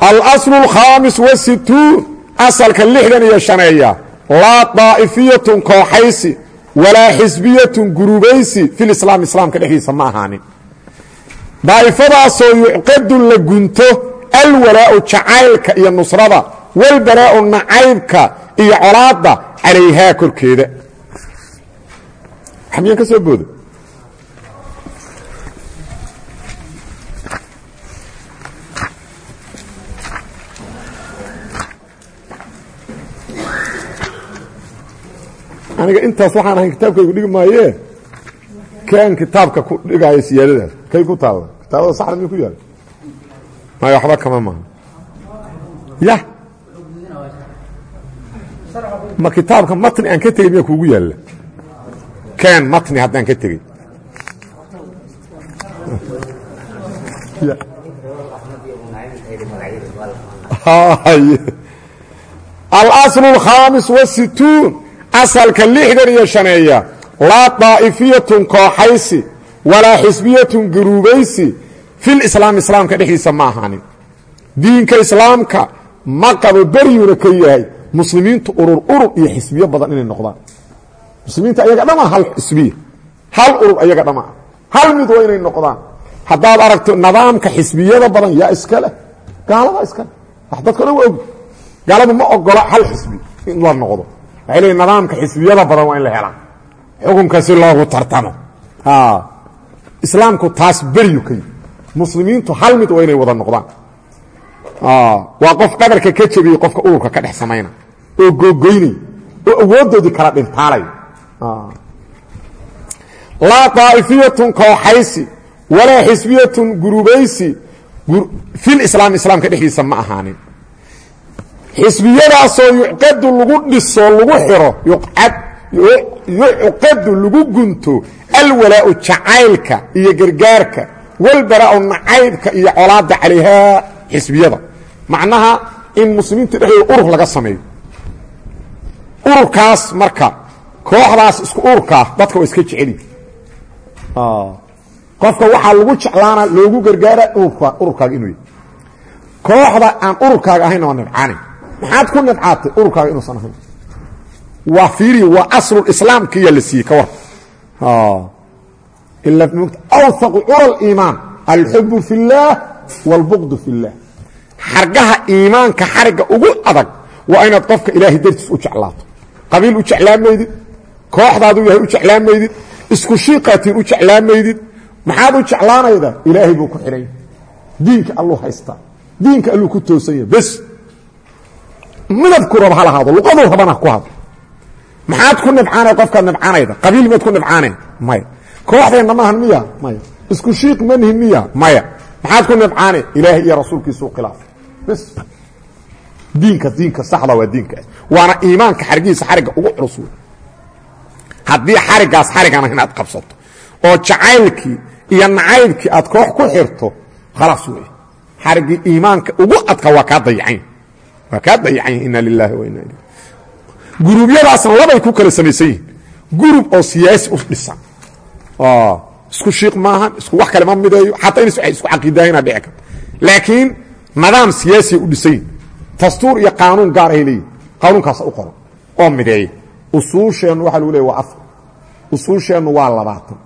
Alaslu اlkhaamis wasituun asalka lixdan iyo shaneeya. Laa daa'ifiyatun kooxaysi walaa xisbiyatun gurubaysi fi lislaam islaamka dhexdiisa ma ahaanin. Daa'ifadaasoo yucqadu la gunto alwalaa'u jacaylka iyo nusrada walbalaa'u nacaybka iyo colaadda calayhaa korkeeda. Miyaan ka soo booda? Aniga intaas waxaan ahayn kitaabkaygu dhigi maaye kan kitaabka ku dhigaayo siyaadadaas. Kay ku taalla? Kitaabada saxda mi ku yaalla maya waxba kama maaha ya ma kitaabka matni aan ka tegey miyaa kuugu yaalla? Kan matni haddaan ka tegey. Alaslu اlkhaamis wasituun asalka lixdan iyo shaneeya. Laa daa'ifiyatun kooxaysi walaa xisbiyatun guruubaysi fil islaam islaamka dhexdiisa ma ahaanin. Diinka islaamka ma qabo beryuuna ka yahay muslimiintu urur urur iyo xisbiyo badan inay noqdaan. Muslimiinta ayaga dhama hal xisbiya hal urur ayaga dhama. Hal mid waa inay noqdaan. Haddaad aragto nidaamka xisbiyada badan yaa iska leh. Gaalada iska leh. Wax dadka dhan waa ogi. Gaaladu ma ogola hal xisbi in la noqdo. Waxay leeyiin nidaamka xisbiyada badan waa in la helaa. Xukunka si loogu tartamo. Islaamku taas beryu ka yii muslimiintu hal mid waa inay wada noqdaan. Waa qof qadarka ka jebiyey qofka ururka ka dhex samayna oo googoynay oo awooddoodii kala dhintaalay. Laa daa'ifiyatun kooxaysi walaa xisbiyatun gurubaysi fil islaam islaamka dhexdiisa ma ahaanin. Xisbiyadaasoo yucqadu lagu dhiso lagu xiro yucqadu lagu gunto alwalaa'u jacaylka iyo gargaarka walbaraa'u nacaybka iyo colaadda calayhaa xisbiyada. Macnaha in muslimiinta dhexdooda urur laga sameeyo. Ururkaas marka kooxdaas isku ururkaa dadka waa iska jeceli. Qofka waxaa lagu jeclaana loogu gargaara ururkaaga inuu yahy kooxda aan ururkaaga ahaynna waa nibcaani maxaad ku nibcaatay ururkaaga inuusan ahayn waa fiiri waa aslulislaamkiyaa la siiyey ka war awhaqu cura aliimaan alxubu fi اllaah wاlbغd fi الlah xargaha iimaanka xariga ugu adag waa inaad qofka ilaahay dartiis u jeclaato qabiil u jeclaamaydid kooxdaadu yahay u jeclaamaydid isku shiiqaatiin u jeclaamaydid maxaad u jeclaanayda ilaahay buu ku xidhay diinka alluu haystaa diinka alluu ku toosanya bes midabku rab ha lahaado luqaduu rabana ku hadlo maxaad ku nibcaanay qofkaad nibcaanayda qabiil maad ku nibcaanay maya kooxdeenna maahan miya? Maya. Isku shiiq manihin miya? Maya. Maxaad ku nibcaanay ilaahay iyo rasuulkiisuu khilaafay bes. Diinka diinka saxda waa diinkaas waana iimaanka xarigiisa xarigga ugu culus wey haddii xariggaas xarigana inaad qabsato oo jacaylkii iyo nacaybkii aad koox ku xirto khalaas wey xariggii iimaanka ugu adka waa kaa dayacan waa kaa dayacan ina lilaahi wa ina ilayh guruubyadaasna labay ku kala samaysan yihiin. Gurub oo siyaasi u dhisan isku shiiq maahan isku wax kale ma mideeyo xataa in isku caqiidaayana dhici karto. Laakiin nidaam siyaasiya u dhisan yihiin dastuur iyo qaanuun gaar ahay leeyihiin qaanuunkaasa u qoran oo mideeya. Usuusheennu waxa lagu leey waa afar. Usuusheennu waa labaatan.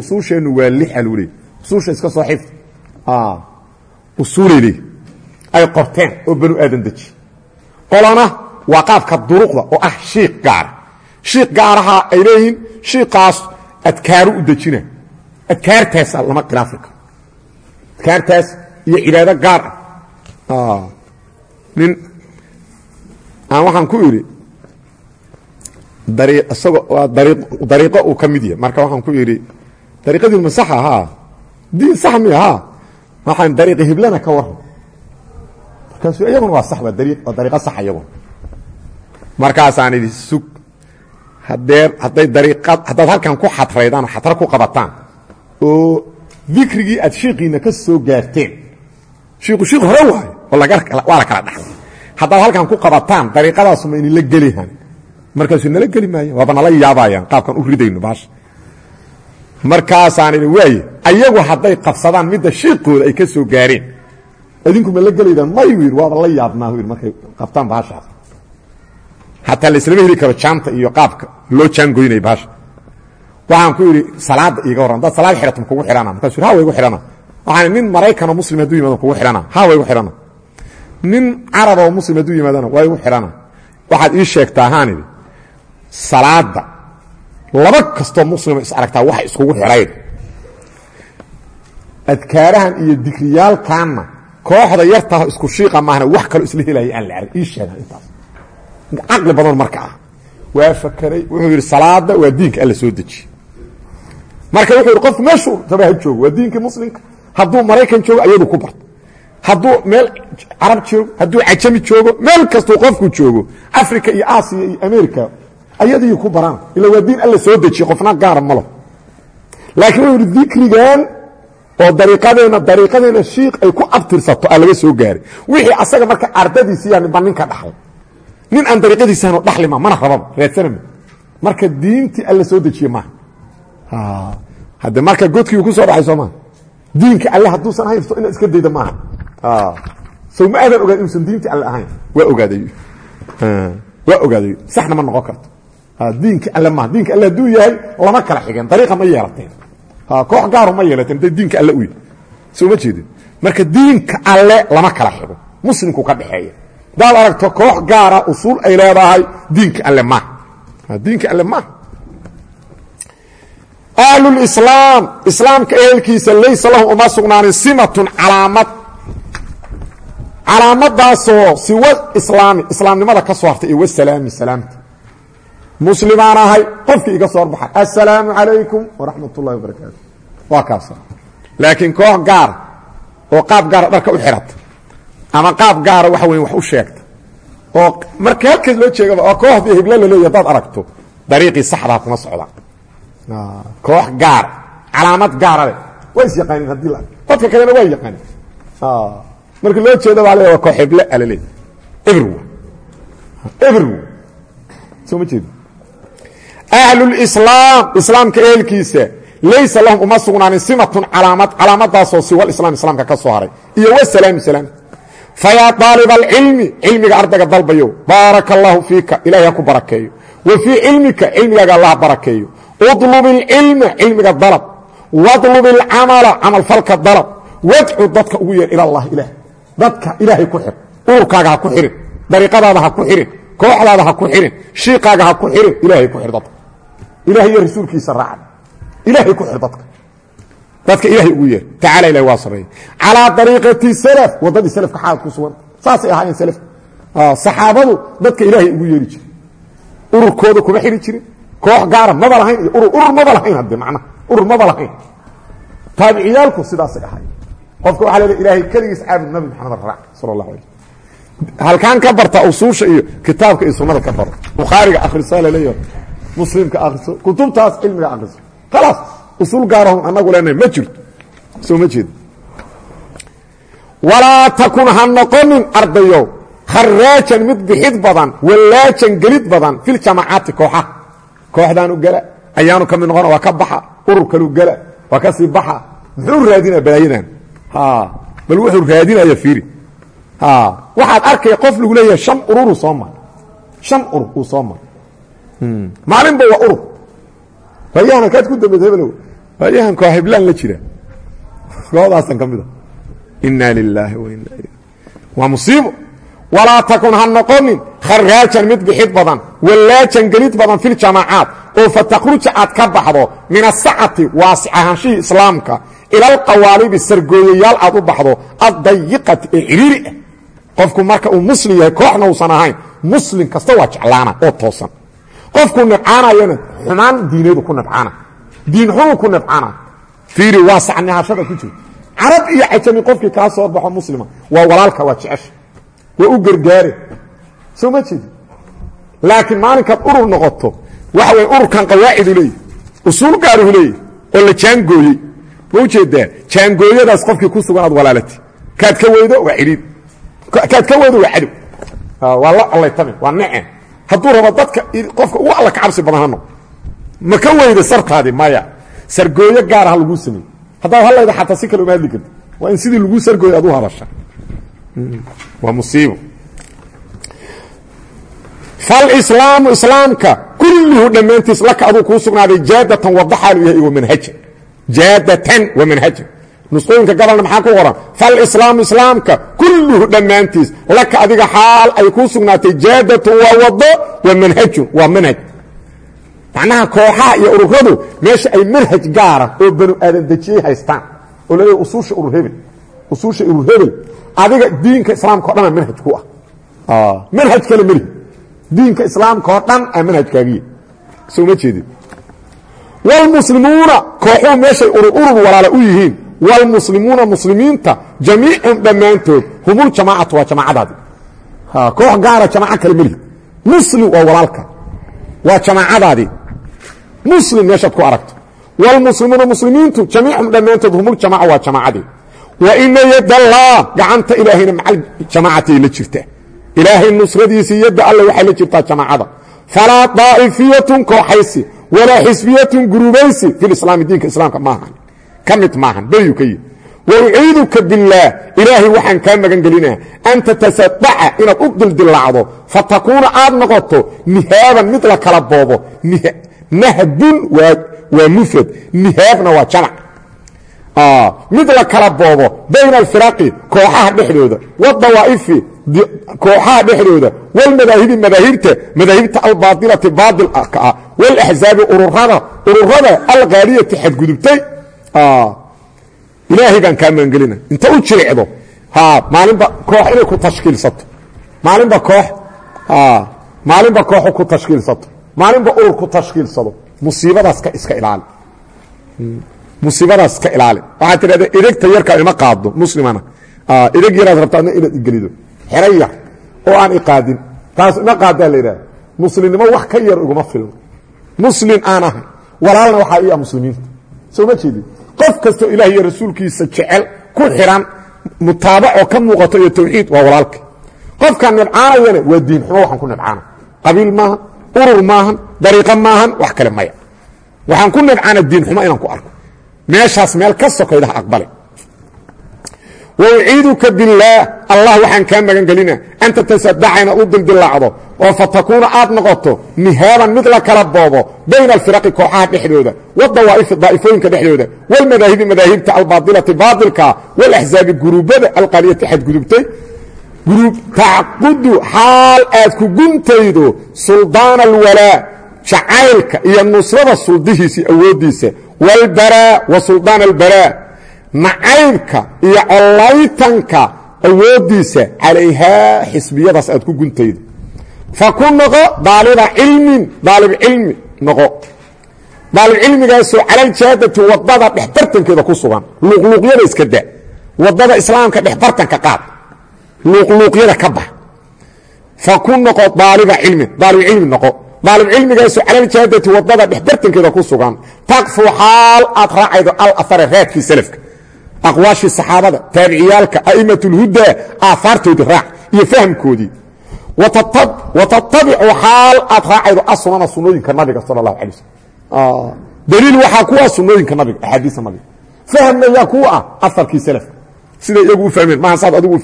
Usuusheennu waa lixa lagu leey usuusha iska soo xifd usuulay leeyihiin ay qorteen oo banu aadan deji. Qolana waa qaabka duruqda oo ah shiiq gaara shiiq gaaraha ay leeyihiin shiiqaas adkaaru u dejina adkaartaasa lama khilaafi karo. Adkaartaas iyo cibaado gaar ah. Nin aan waxaan ku idhi isagoo waa dariiqo uu ka mid yahay. Marka waxaan ku idhi dariiqadii ma saxa haa diin sax miya haa waxaan dariiqa hiblana ka waran markaasu iyaguna waa sax waa dariiqo sax iyaguna markaasaan idhi sug haddaad halkan ku xatraydaan oo xatra ku qabataan oo dikrigii aad shiiqiina ka soo gaarteen. Shiiku shiiq hore waayo oo waa la kala dhaxlay. Haddaad halkan ku qabataan dariiqadaasu ma inila gelihan markaasuu nala geli maayan waaba nala yaabayaan qaabkan u ridayno baasha markaasaan idhi waaye ayagu hadday qabsadaan midda shiiqooda ay ka soo gaareen. Adinku ma la gelaydaan mayu yidhi waaba la yaabnaa markay qabtaan baashaas hataa laislama heli karo jaanta iyo qaabka loo jaangoynay baasha. Waxaan ku yidhi salaada iiga warran dad salaad xidhato ma kugu xidhana markasu ha wa igu xidhana waxaan nin maraykanoo muslim hadduu yimaado kugu xidhana ha wa igu xidhana nin caraboo muslim hadduu yimaadana waa igu xidhana waxaad ii sheegtaa haan idhi laba kastoo muslima is aragtaa waxa iskugu xidhayn adkaarahan iyo dikriyaalkaanna kooxda yartaah isku shiiqa maahna wax kaloo isla helaya aan la arag ii sheegaan intaas caqli badan marka ah. Waa fakaray wuxuu yidhi salaada waa diinka alla soo dejiye marka wuxuu yidhi qofku meeshuu raba ha joogo waa diinkii muslimka. Hadduu maraykan joogo ayadu ku barto. Hadduu meel carab joogo hadduu cajami joogo meel kastuu qofku joogo africa iyo aasiya iyo america ayadii ku baraan. Ila waa diin alla soo dejiye qofna gaara malo laakiin wuxuu yidhi dikrigan oo dariiqadeena dariiqadeena shiiq ay ku abtirsato aa laga soo gaaray. Wixii asaga marka ardadiisiiyaa ninba ninka dhaxlay nin aan dariiqadiisaano dhaxlima mana rababa raadsanama marka diintii alla soo dejiye maaha hadde marka godkii ku soo dhacay soo maaha diinka alle hadduusan haysto inaad iska dayda maaha sow ma aadan ogaad inuusan diintii alle ahayn. Waa ogaaday waa ogaaday saxna ma noqon karto. Diinka alle maaha diinka alle hadduu yahay lama kala xigeen dariiqa ma yeelateen. Koox gaaru ma yeelateen hadday diinka alle u yahy soo ma jeedin. Marka diinka alle lama kala xigo. Muslimku ka dhexeeya hadaad aragto koox gaara usuul ay leedahay diinka alle maaha diinka alle maaha ahlulislaam islaamka ehelkiisa laysa lahum uma sugnaanin simatun calaamad. Calaamadaasoo siwa islaami islaamnimada ka soo hartay iyo wasalaami salaamta. Muslimaan ahay qofkii iga soo horbaxa assalaamu calaykum waraxmat ullahi wabarakaatu waa kaasa laakiin koox gaara oo qaab gaara dharka u xihata ama qaab gaara waxa weya wax u sheegta. Oo marka halkaas loo jeegaba oo kooxdii hiblo la leeya hadaad aragto dariiqii saxdaa kuma socdaan koox gaara calaamad gaara leh waa is yaqaaniin haddii la dadka kalena waa yaqaanin marka loo jeeda baa le waa koox hible alaleey everyone everyone soo ma jeedi ahlulislaam islaamka ehelkiisa laysa lahum uma sugnaanin simatun calaamad calaamadaasoo siwal islaam islaamka ka soo haray. Iyo wasalaami salaam fayaa aalib alcilmi cilmiga ardayga dalbayo. Baaraka allaahu fiika ilahay ha ku barakeeyo. Wa fii cilmika cilmigaaga allah barakeeyo. Udlub ilcilma cilmiga dalab. Wadlub ilcamala camalfalka dalab. Wadcu dadka ugu yeer ilallaah ilaah dadka ilaahay ku xir ururkaaga ha ku xirin. Dariiqadaada ha ku xirin. Kooxdaada ha ku xirin. Shiiqaaga ha ku xirin. Ilaahay ku xir dadka. Ilahay iyo rasuulkiisa raaca ilaahay dadka ilaahay ugu yeer tacaala ilahi waa sareeya calaa dariiqati salaf waddadii salafka xaalad ku sugan. Saasay ahaayeen salaf. Saxaabadu dadka ilaahay ugu yeeri jire ururkooda kuma xiri jirin. Koox gaara maba lahayn iyo urur urur maba lahayn hadde macnaha urur maba lahayn taabiciyaalku sidaasay ahay qofka waxaa leedahay ilaahay keligiis caabud nabi maxamed raac sala allahu alay halkaan ka barta usuusha iyo kitaabka iyo sunnada ka baro bukhaariga akhrisaa la leeyahay muslimka akhriso kutubtaas cilmiga akhriso khalaas usuul gaarahun annagu leenahay ma jirto. Soo ma jeedo walaa takun ha noqonin ardayow kharaajan mid bixid badan wallaajan gelid badan filjamacaati kooxaha kooxdaanu gela ayaanu ka mid noqona waa ka baxa urur kalu gela waa ka sii baxa. Muxuu raadinaya balaayadan bal wuxuu raadinaya fiiri. Waxaad arkaya qof lagu leeyahay shan ururu soo mar. Shan urur uu soo mar. Maalinba waa urur. Waayahan halkaad ku dambaysa heblow waayahan koo heblaan la jira. Kooxdaasan ka mida inaa lilaahi wa inaa ilayh waa musiibo. Walaa takun ha noqonin kharaajan mid bixid badan wallaajan gelid badan fi ljamaacaat oo fatakruja aad ka baxdo min asacati waasic ahaanshihii islaamka ila alqawaalibi sargooyayaal aad u baxdo addayiqati ee ciriiri ah. Qofku marka uu muslim yahay kooxna uusan ahayn muslim kasta waa jeclaana oo toosan. Qofku nibcaanayana xumaan diineedu ku nibcaana diin xunu ku nibcaana fiiri waa sacnihashada ku jirta carab iyo cajami qofkii kaa soo baxo muslima waa walaalka waa jecesha waa u gargaare soo ma jeedi laakiin maalinkaad urur noqoto waxa weye ururkan qawaacidu leeyahy usuul gaaruhu leeyahy oo la jaangooyey ma u jeedaa jaangooyadaas qofkii ku sugan aad walaalati kaad ka weydo waa cidhiid kaad ka weydo waa cadow waa la allaytami waa nece hadduu rabo dadka qofka ugu alla ka cabsi badan hano ma ka weyda sartaadii maya? Sargooyo gaara ha laguu sameey haddaad hallayda xataa si kale uma hadli karti waa in sidii laguu sargooyo ad u hadasha waa musiibo. Falslaamu islaamka kulluhu dhammaantiis laka aduu kuu sugnaaday jaadatan wada xaalu yahay wa manhajan jaadatan wa manhajan nusqooyinka gabalna maxaa ku qoran? Falslaamu islaamka kulluhu dhammaantiis laka adiga xaal ay kuu sugnaatay jaadatun waa wado wa manhajun waa manhaj macnaha kooxaha iyo ururadu meesha ay manhaj gaara oo banu aadan dejiyey haystaan. Oo laleeya usuusha urur hebel usuusha urur hebel adiga diinka islaamka o dhan manhaj ku ah. Manhaj kale meli diinka islaamka oo dhan a manhajkaagiya soo ma jeedin. Wاlmuslimuuna kooxuu meeshay urur urur walaala u yihiin. Wاlmuslimuuna muslimiinta jamiicun dhammaantood. Humuljamaacatu waa jamaacadaadi. Koox gaara jamaaco kale meli muslim waa walaalka. Waa jamaacadaadii muslim meeshaad ku aragto. Wاlmuslimuuna muslimiintu jamiicun dhammaantood humuljamaca waa jamaacadii waina yad allah gacanta ilaahayna macal jamaacatay la jirtaa. Ilaahay nusradiisii yadda alle waxay la jirtaa jamaacada. Falaa daa'ifiyatun kooxaysi walaa xisbiyatun gurubaysi fi lislaami diinka islaamka maahan ka mid maahan beryu ka yihi wa uciiduka billaah ilaahay waxaan kaa magan gelinaa an tatasadaca inaad u dildillaacdo fatakuuna aad noqoto nihaaban mid la kala boobo nahbun waa mufrad nihaabna waa jamac mid la kala boobo bayna alfiraqi kooxaha dhexdooda wadawaa'ifi kooxaha dhexdooda walmadaahibi madaahibta madaahibta albaailati baailka ah walaxzaabi ururada ururada alqaaliyati xadgudubtay. Ilaahay baan kaa magangelina inta u jiricdo maalinba koox inay ku tashkiilsato. Maalinba koox maalinba kooxu ku tashkiilsato maalinba urur ku tashkiilsado musiibadaas ka iska ilaali. Musiibadaas ka ilaali. Waxaad tidhahda idegta yarka ima qaado muslimana. Ideg yaraad rabta adna inaad igelido. Xero yar oo aan iqaadin. Taas ima qaadaa la yidhaha muslimnimo wax ka yar iguma filno. Muslim aan ahay walaalna waxaa iya muslimiinta. Soo ma jeedin? Qof kastoo ilaah iyo rasuulkiisa jecel ku xiran mutaabaco ka muuqato iyo tawxiid waa walaalka. Qofkaan nibcaanayana waa diin xumo waxaan ku nibcaana qabiil maahan urur maahan dariiqo maahan wax kale maya. Waxaan ku nibcaana diin xumo inaan ku arko. Meeshaas meel ka sokaydaha aqbale wauciiduka billaah allah waxaan kaa magan gelina anta tasaddaca inaad u dildillaacdo oo fa takuuna aad noqoto mihaaban mid la kala boobo bayna alfiraqi kooxaha dhexdooda wadawaa'ifi daa'ifooyinka dhexdooda walmadaahibi madaahibta albaailati baailka walaxzaabi guruubada alqaaliyati xadgudubtay tacqudu xaal aad ku guntaydo suldaana alwalaa jacaylka iyo nusrada suldihiisa awooddiisa. Walbaraa wa suldaan albaraa nacaybka iyo collaytanka awooddiisa calayhaa xisbiyadaas aad ku guntaydo. Fa ku noqo daaliba cilmin daalib cilmi noqo. Daalib cilmigaasoo calaljaadati waddada dhexbartankeeda ku sugan. Luuqluuqyada iska da. Waddada islaamka dhexbartanka qaad luuqluuqyada ka bax. Fa ku noqo daaliba cilmin daalib cilmi noqo. Daalib cilmigaasoo calaljaadati waddada dhexbartankeeda ku sugan. Taqfu xaal aad raacaydo al ahare raadkii salafka. Aqwaashii saxaabada taabiciyaalka a'immatulhudaa aahaartoodii raac iyo fahamkoodii watatabicu xaal aad raacaydo asunana sunooyinka nabiga sal اlahu alay slm daliil waxaa kuwa sunooyinka nabiga axaadiista nabiga. Fahmna yaa kuwa ah afarkii salafka siday iyagu u fahmeen saad adigu u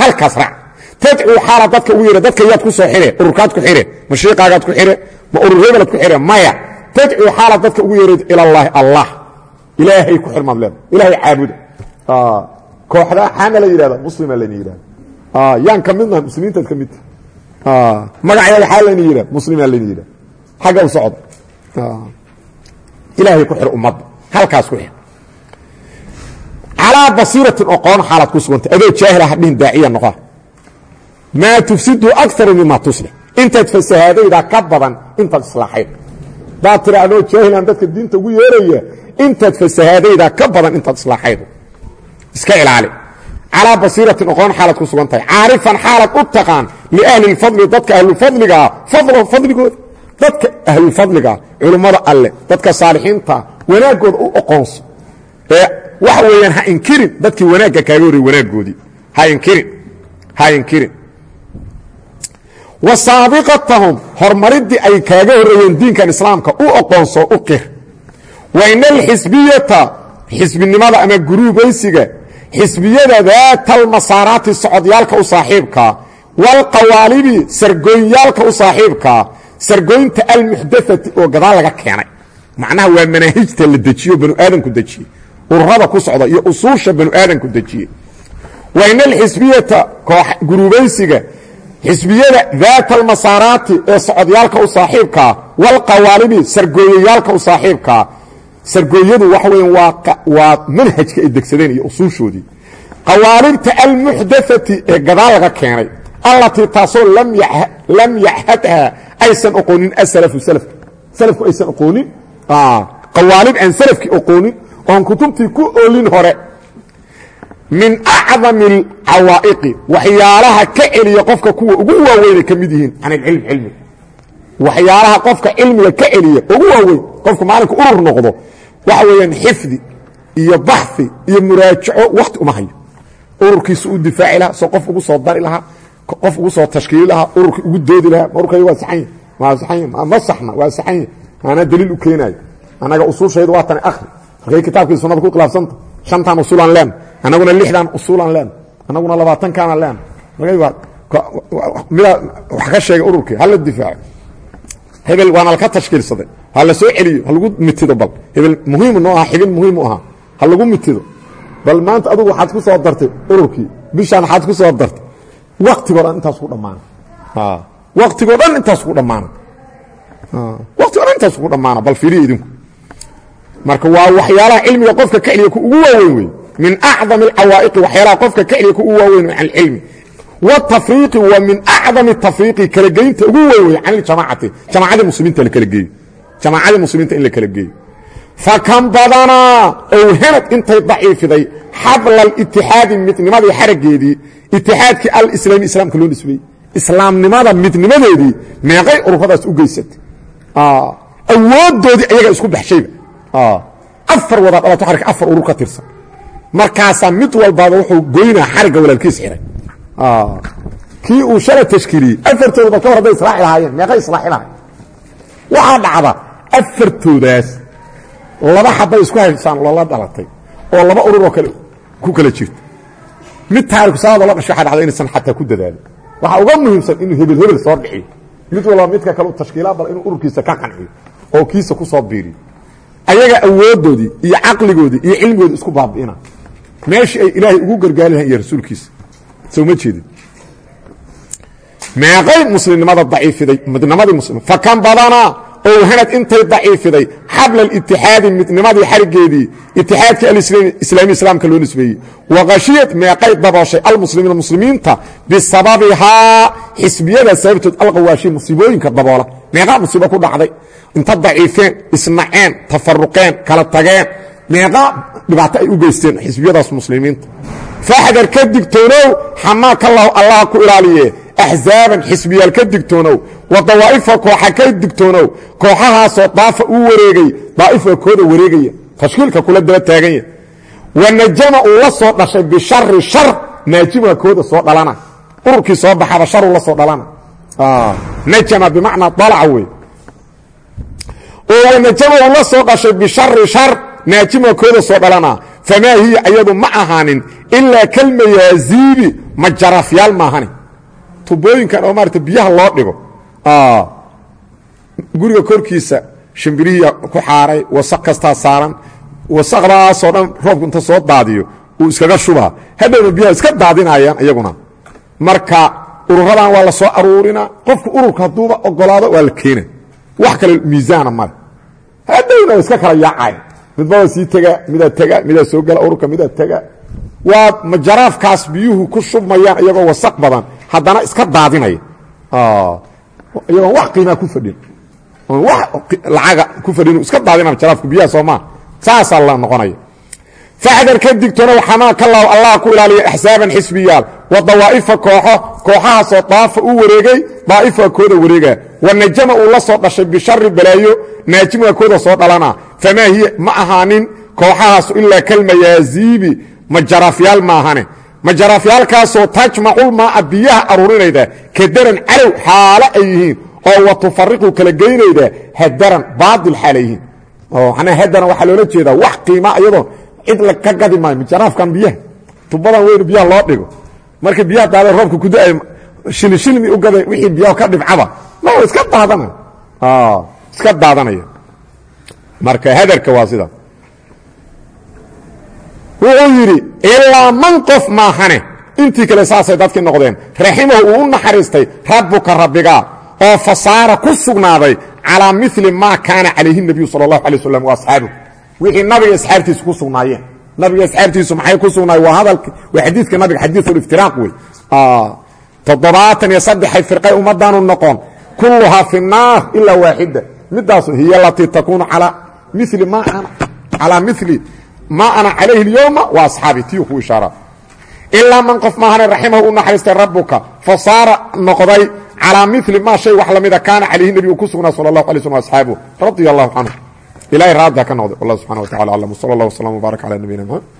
halkaas raac tadcuu xaala dadka ugu yeha dadka yaad ku soo xire ururkaad ku xire ma shiiqaagaad ku xire ma urur hebelaad ku xire maya. Tadcuu xaala dadka ugu yeehayd ila llaahi allah. Ilaahay ku xirmaad leeda ilaahay caabuda. Kooxda xaana la yidhahda muslima layna yidhahda yaan ka midnaha muslimiintaad ka midta magaceeda xaa layna yidhah muslima layna yidhah xagga u socda. Ilaahay ku xir ummadda. Halkaas ku xir calaa basiiratin oqoon xaalaad ku sugantay adoo jaahila hadhihin daaciya noqoa maa tufsidu akaru mima tuslix intaad fasahaadaydaa ka badan intaad islaaxayd daad tira anoo jaahilan dadka diinta ugu yeeraya intaad fasahaadaydaa ka badan intaad islaaxayd iska ilaali calaa basiiratin oqoon xaalaad ku sugan tahay caarifan xaalaad u taqaan liahli lfadli dadka ahlulfadligaa fadlahu fadligooda dadka ahlulfadligaa culummada alle dadka saalixiinta wanaaggooda u oqoonso waxa weeyaan ha inkirin dadkii wanaagga kaaga horrey wanaaggoodii ha inkirin ha inkirin. Wa saabiqatahum ay kaaga horreeyeen diinkan islaamka u oqoonso u qir. Wa ina alxisbiyata xisbinimada ama guruubaysiga xisbiyada daatalmasaaraati socodyaalka u saaxiibkaa waalqawaalibi sargooynyaalka u saaxiibkaa sargooynta almuxdaati oo gadaal laga keenay. Macnaha waa manaahijta la dejiyo banu aadamku dejiyey ururada ku socda iyo usuusha banu aadamku dejiyey. Wa ina alxisbiyata guruubaysiga xisbiyada daata almasaaraati ee socodyaalka u saaxiibkaa waalqawaalibi sargooyayaalka u saaxiibkaa sargooyadu waxa weya waa manhajka ay degsadeen iyo usuushoodii. Qawaalibta almuxdaati ee gadaal keenay allatii taasoo lam yaxadha aysan oqoonin asalafu salafku aysan oqoonin? Qawaalib aan salafkii oqoonin oon kutubtii ku oolin hore. Min acdami alcawaa'iqi waxyaalaha ka celiya qofka kuwa ugu waaweynay ka mid yihiin can cilmiga waxyaalaha qofka cilmiga ka celiya ugu waaweyn qofku maalinka urur noqdo waxa weeyaan xifdi iyo baxi iyo muraajaco wakti uma hayo. Ururkiisu u difaaci lahaa soo qof ugu soo dari lahaa qof ugu soo tashkiili lahaa ururkii ugu doodi lahaa ururkay waa saxanya waa saxanya ma saxna waa saxanya anaa daliil u keenaayo. Annaga usuushaydu waa tani akhri halkay kitaabkii sunnada ku khilaafsanta shantan usuulaan leen annaguna lixdan usuulaan leen annaguna labaatankaana leen midaa wax ka sheegay ururkii hala difaaco hebel waana laka tashkiilsaday. Ha la soo celiyo ha lagu mitido bal. Hebel muhiim noo aha xibin muhiim u ahaa ha lagu mitido. Bal maanta adugu waxaad ku soo dartay ururkii bishaan waxaad ku soo dartay. Waktigoo dhan intaas ku dhammaana waktigoo dhan intaas ku dhammaana waktigoo dhan intaas ku dhammaana bal fiiriya idinku marka waa waxyaalaha cilmiga qofka ka celiya ku ugu waaweyn wey min acdami alcawaa'iqi waxyaalaha qofka ka celiya ku ugu waaweyn can alcilmi wtafriiqi wa min acdami tafriiqi kala geynta ugu weyn wey can iljamaacati jamaacadii muslimiinta la kala geeyo. Jamaacadii muslimiinta in la kala geeyo. Fakan badanaa owhanad intay daciifiday xabla alitixaadi midnimadii xarageedii itixaadkii alislaami islaamka loo nisbeeyey. Islaamnimada midnimadeedii meeqay ururadaas u geysatay. Awoodoodii ayaga isku baxshayba afar wada dhalato xarka afar urur ka tirsan. Markaasaa mid walbaaba wuxuu goynaa xarigga walaalkiis xihay kii uu shala tashkiiliyey afartooda bal ka hor hadday islaaxi lahaayeen meeqay islaaxi lahay waxaa dhacda afartoodaas laba xabbay isku haysaan loola dhalatay oo laba ururoo kale ku kala jirta mid taariku salaada la dhashay waxa dhacda inaysan xataa ku dadaalin. Waxaa uga muhiimsan inuu hebel hebel soo dhixiyo mid walba midka kale u tashkiilaa bal inuu ururkiisa ka qanciyo oo kiisa ku soo biiriyo ayaga awoodoodii iyo caqligoodii iyo cilmigoodii isku baabi'ina. Meeshii ay ilaahay ugu gargaari lahayn iyo rasuulkiisa. Soo ma jeedin. Meeqay muslimnimada daciifiday midnimadii muslim. Fakan badanaa oo wahanad intay daciifiday xabla alitixaadi midnimadii xarigeedii itixaadkii alislaami islaamka loo nisbeeyey waqashiyad meeqay dabooshay almuslimiina muslimiinta bisababihaa xisbiyada sababtood alqawaashi musiibooyinka daboola meeqaa musiibo ku dhacday inta daciifeen isnaceen tafaruqeen kala tageen meeqaa dhibaato ay u geysteen xisbiyadaas muslimiinta faxdar ka digtoonow xamaaka lahu allah ku ilaaliye axzaaban xisbiyaal ka digtoonow wa dawaa'ifa kooxa ka digtoonow kooxahaasoo daafa uu wareegay daa'ifka kooda wareegaya tashkiilka kula daba taaganya wa najama uu la soo dhashay bishari shar naajimka kooda soo dhalana. Ururkii soo baxaba sharuu la soo dhalana. Najama bimacnaa dalaca wey oo wanajama uu la soo dhashay bishari shar naajimka kooda soo dhalana. Famaa hiya ayadu ma ahaanin ilaa kalmayaaziibi majarafyaal maahani tubooyinkan oo maarata biyaha loo dhigo. Guriga korkiisa shimbirihii ku xaaray wasaq kastaa saaran wasaqdaasoo dhan roobku inta soo daadiyo uu iskaga shubaa hadhowna biyaha iska daadinayaan iyaguna. Marka ururadan waa la soo qofku ururka hadduuba ogolaado waa la keena. Wax kale miisaana male hadhowna iska kala yaacaya midbaa sii tega midaa tega midaa soo gala ururka midaa tega. Waa majaraafkaas biyuhu ku shubmayaan iyagoo wasaq badan haddana iska daadinaya. Iyagoon wax qiimaa ku fadhin oon wax lacaga ku fadhin iska daadina majaraafku biyaha soomaa saasaa la noqonaya. Faxdar ka digtoonow xamaaka lahu allah ku ilaaliya axsaaban xisbiyaal. Wa dawaa'ifa kooxo kooxahaasoo daafa u wareegay daa'ifa kooda wareega. Wa najama uu la soo dhashay bishari balaayo naajimka kooda soo dhalana. Famaa hiya? Ma ahaanin kooxahaasu ilaa kalmayaaziibi majarafyaal maahane majarafyaalkaasoo tajmaculmaaa biyaha aruurinayda. Kadaran calow xaalo ay yihiin oo wa tufariqu kala geynayda hadaran baadil xaala yihiin manaa hadaran waxaa loola jeedaa wax qiima iyadoo cid ka gadi maayo majaraafkan biyaha. Tubadan weynu biyaha loo dhigo. Marka biyaha daada roobka ku da'ay shilishilmi u gaday wixii biyaha ka dhibcaba ma iska daadanay iska daadanaya marka hadarka waa wuxuu yidhi ilaa man qof maahane intii kale saasay dadkii noqdeen. Raximahu uu naxariistay rabbuka rabbigaa oo fasaara ku sugnaaday calaa mili maa kaana calayhi nabiyu sal اlahu alay waslam waasxaabuh wixii nabiga asxaabtiisu ku sugnaayeen. Nabiga asxaabtiisu maxay ku sugnaayeen? Waa hadalk waa xadiidka nabiga xadiiuliftiraaq wey toddobaatan iyo saddexay firqay ummadaanu noqon. Kulluhaa fi naar ilaa waaxida. Midaasu hiy alatii takuunu calaa mili ma calaa mili ma ana calayhi اlyowma wa asxaabi. Tiyu ku ishaara. Ilaa man qof maahane raximahu u naxariistay rabbuka. Fa noqday calaa mili ma shay wax lamida kaana calayhi nebigu ku sugnaa sal اlahu alay slm asxaabuh radia allahu canhu ilahay raadda ka noqday. Wallah subxana wa tacala aclam wsala اllah wslam wbaarak cala nabiyina mxamed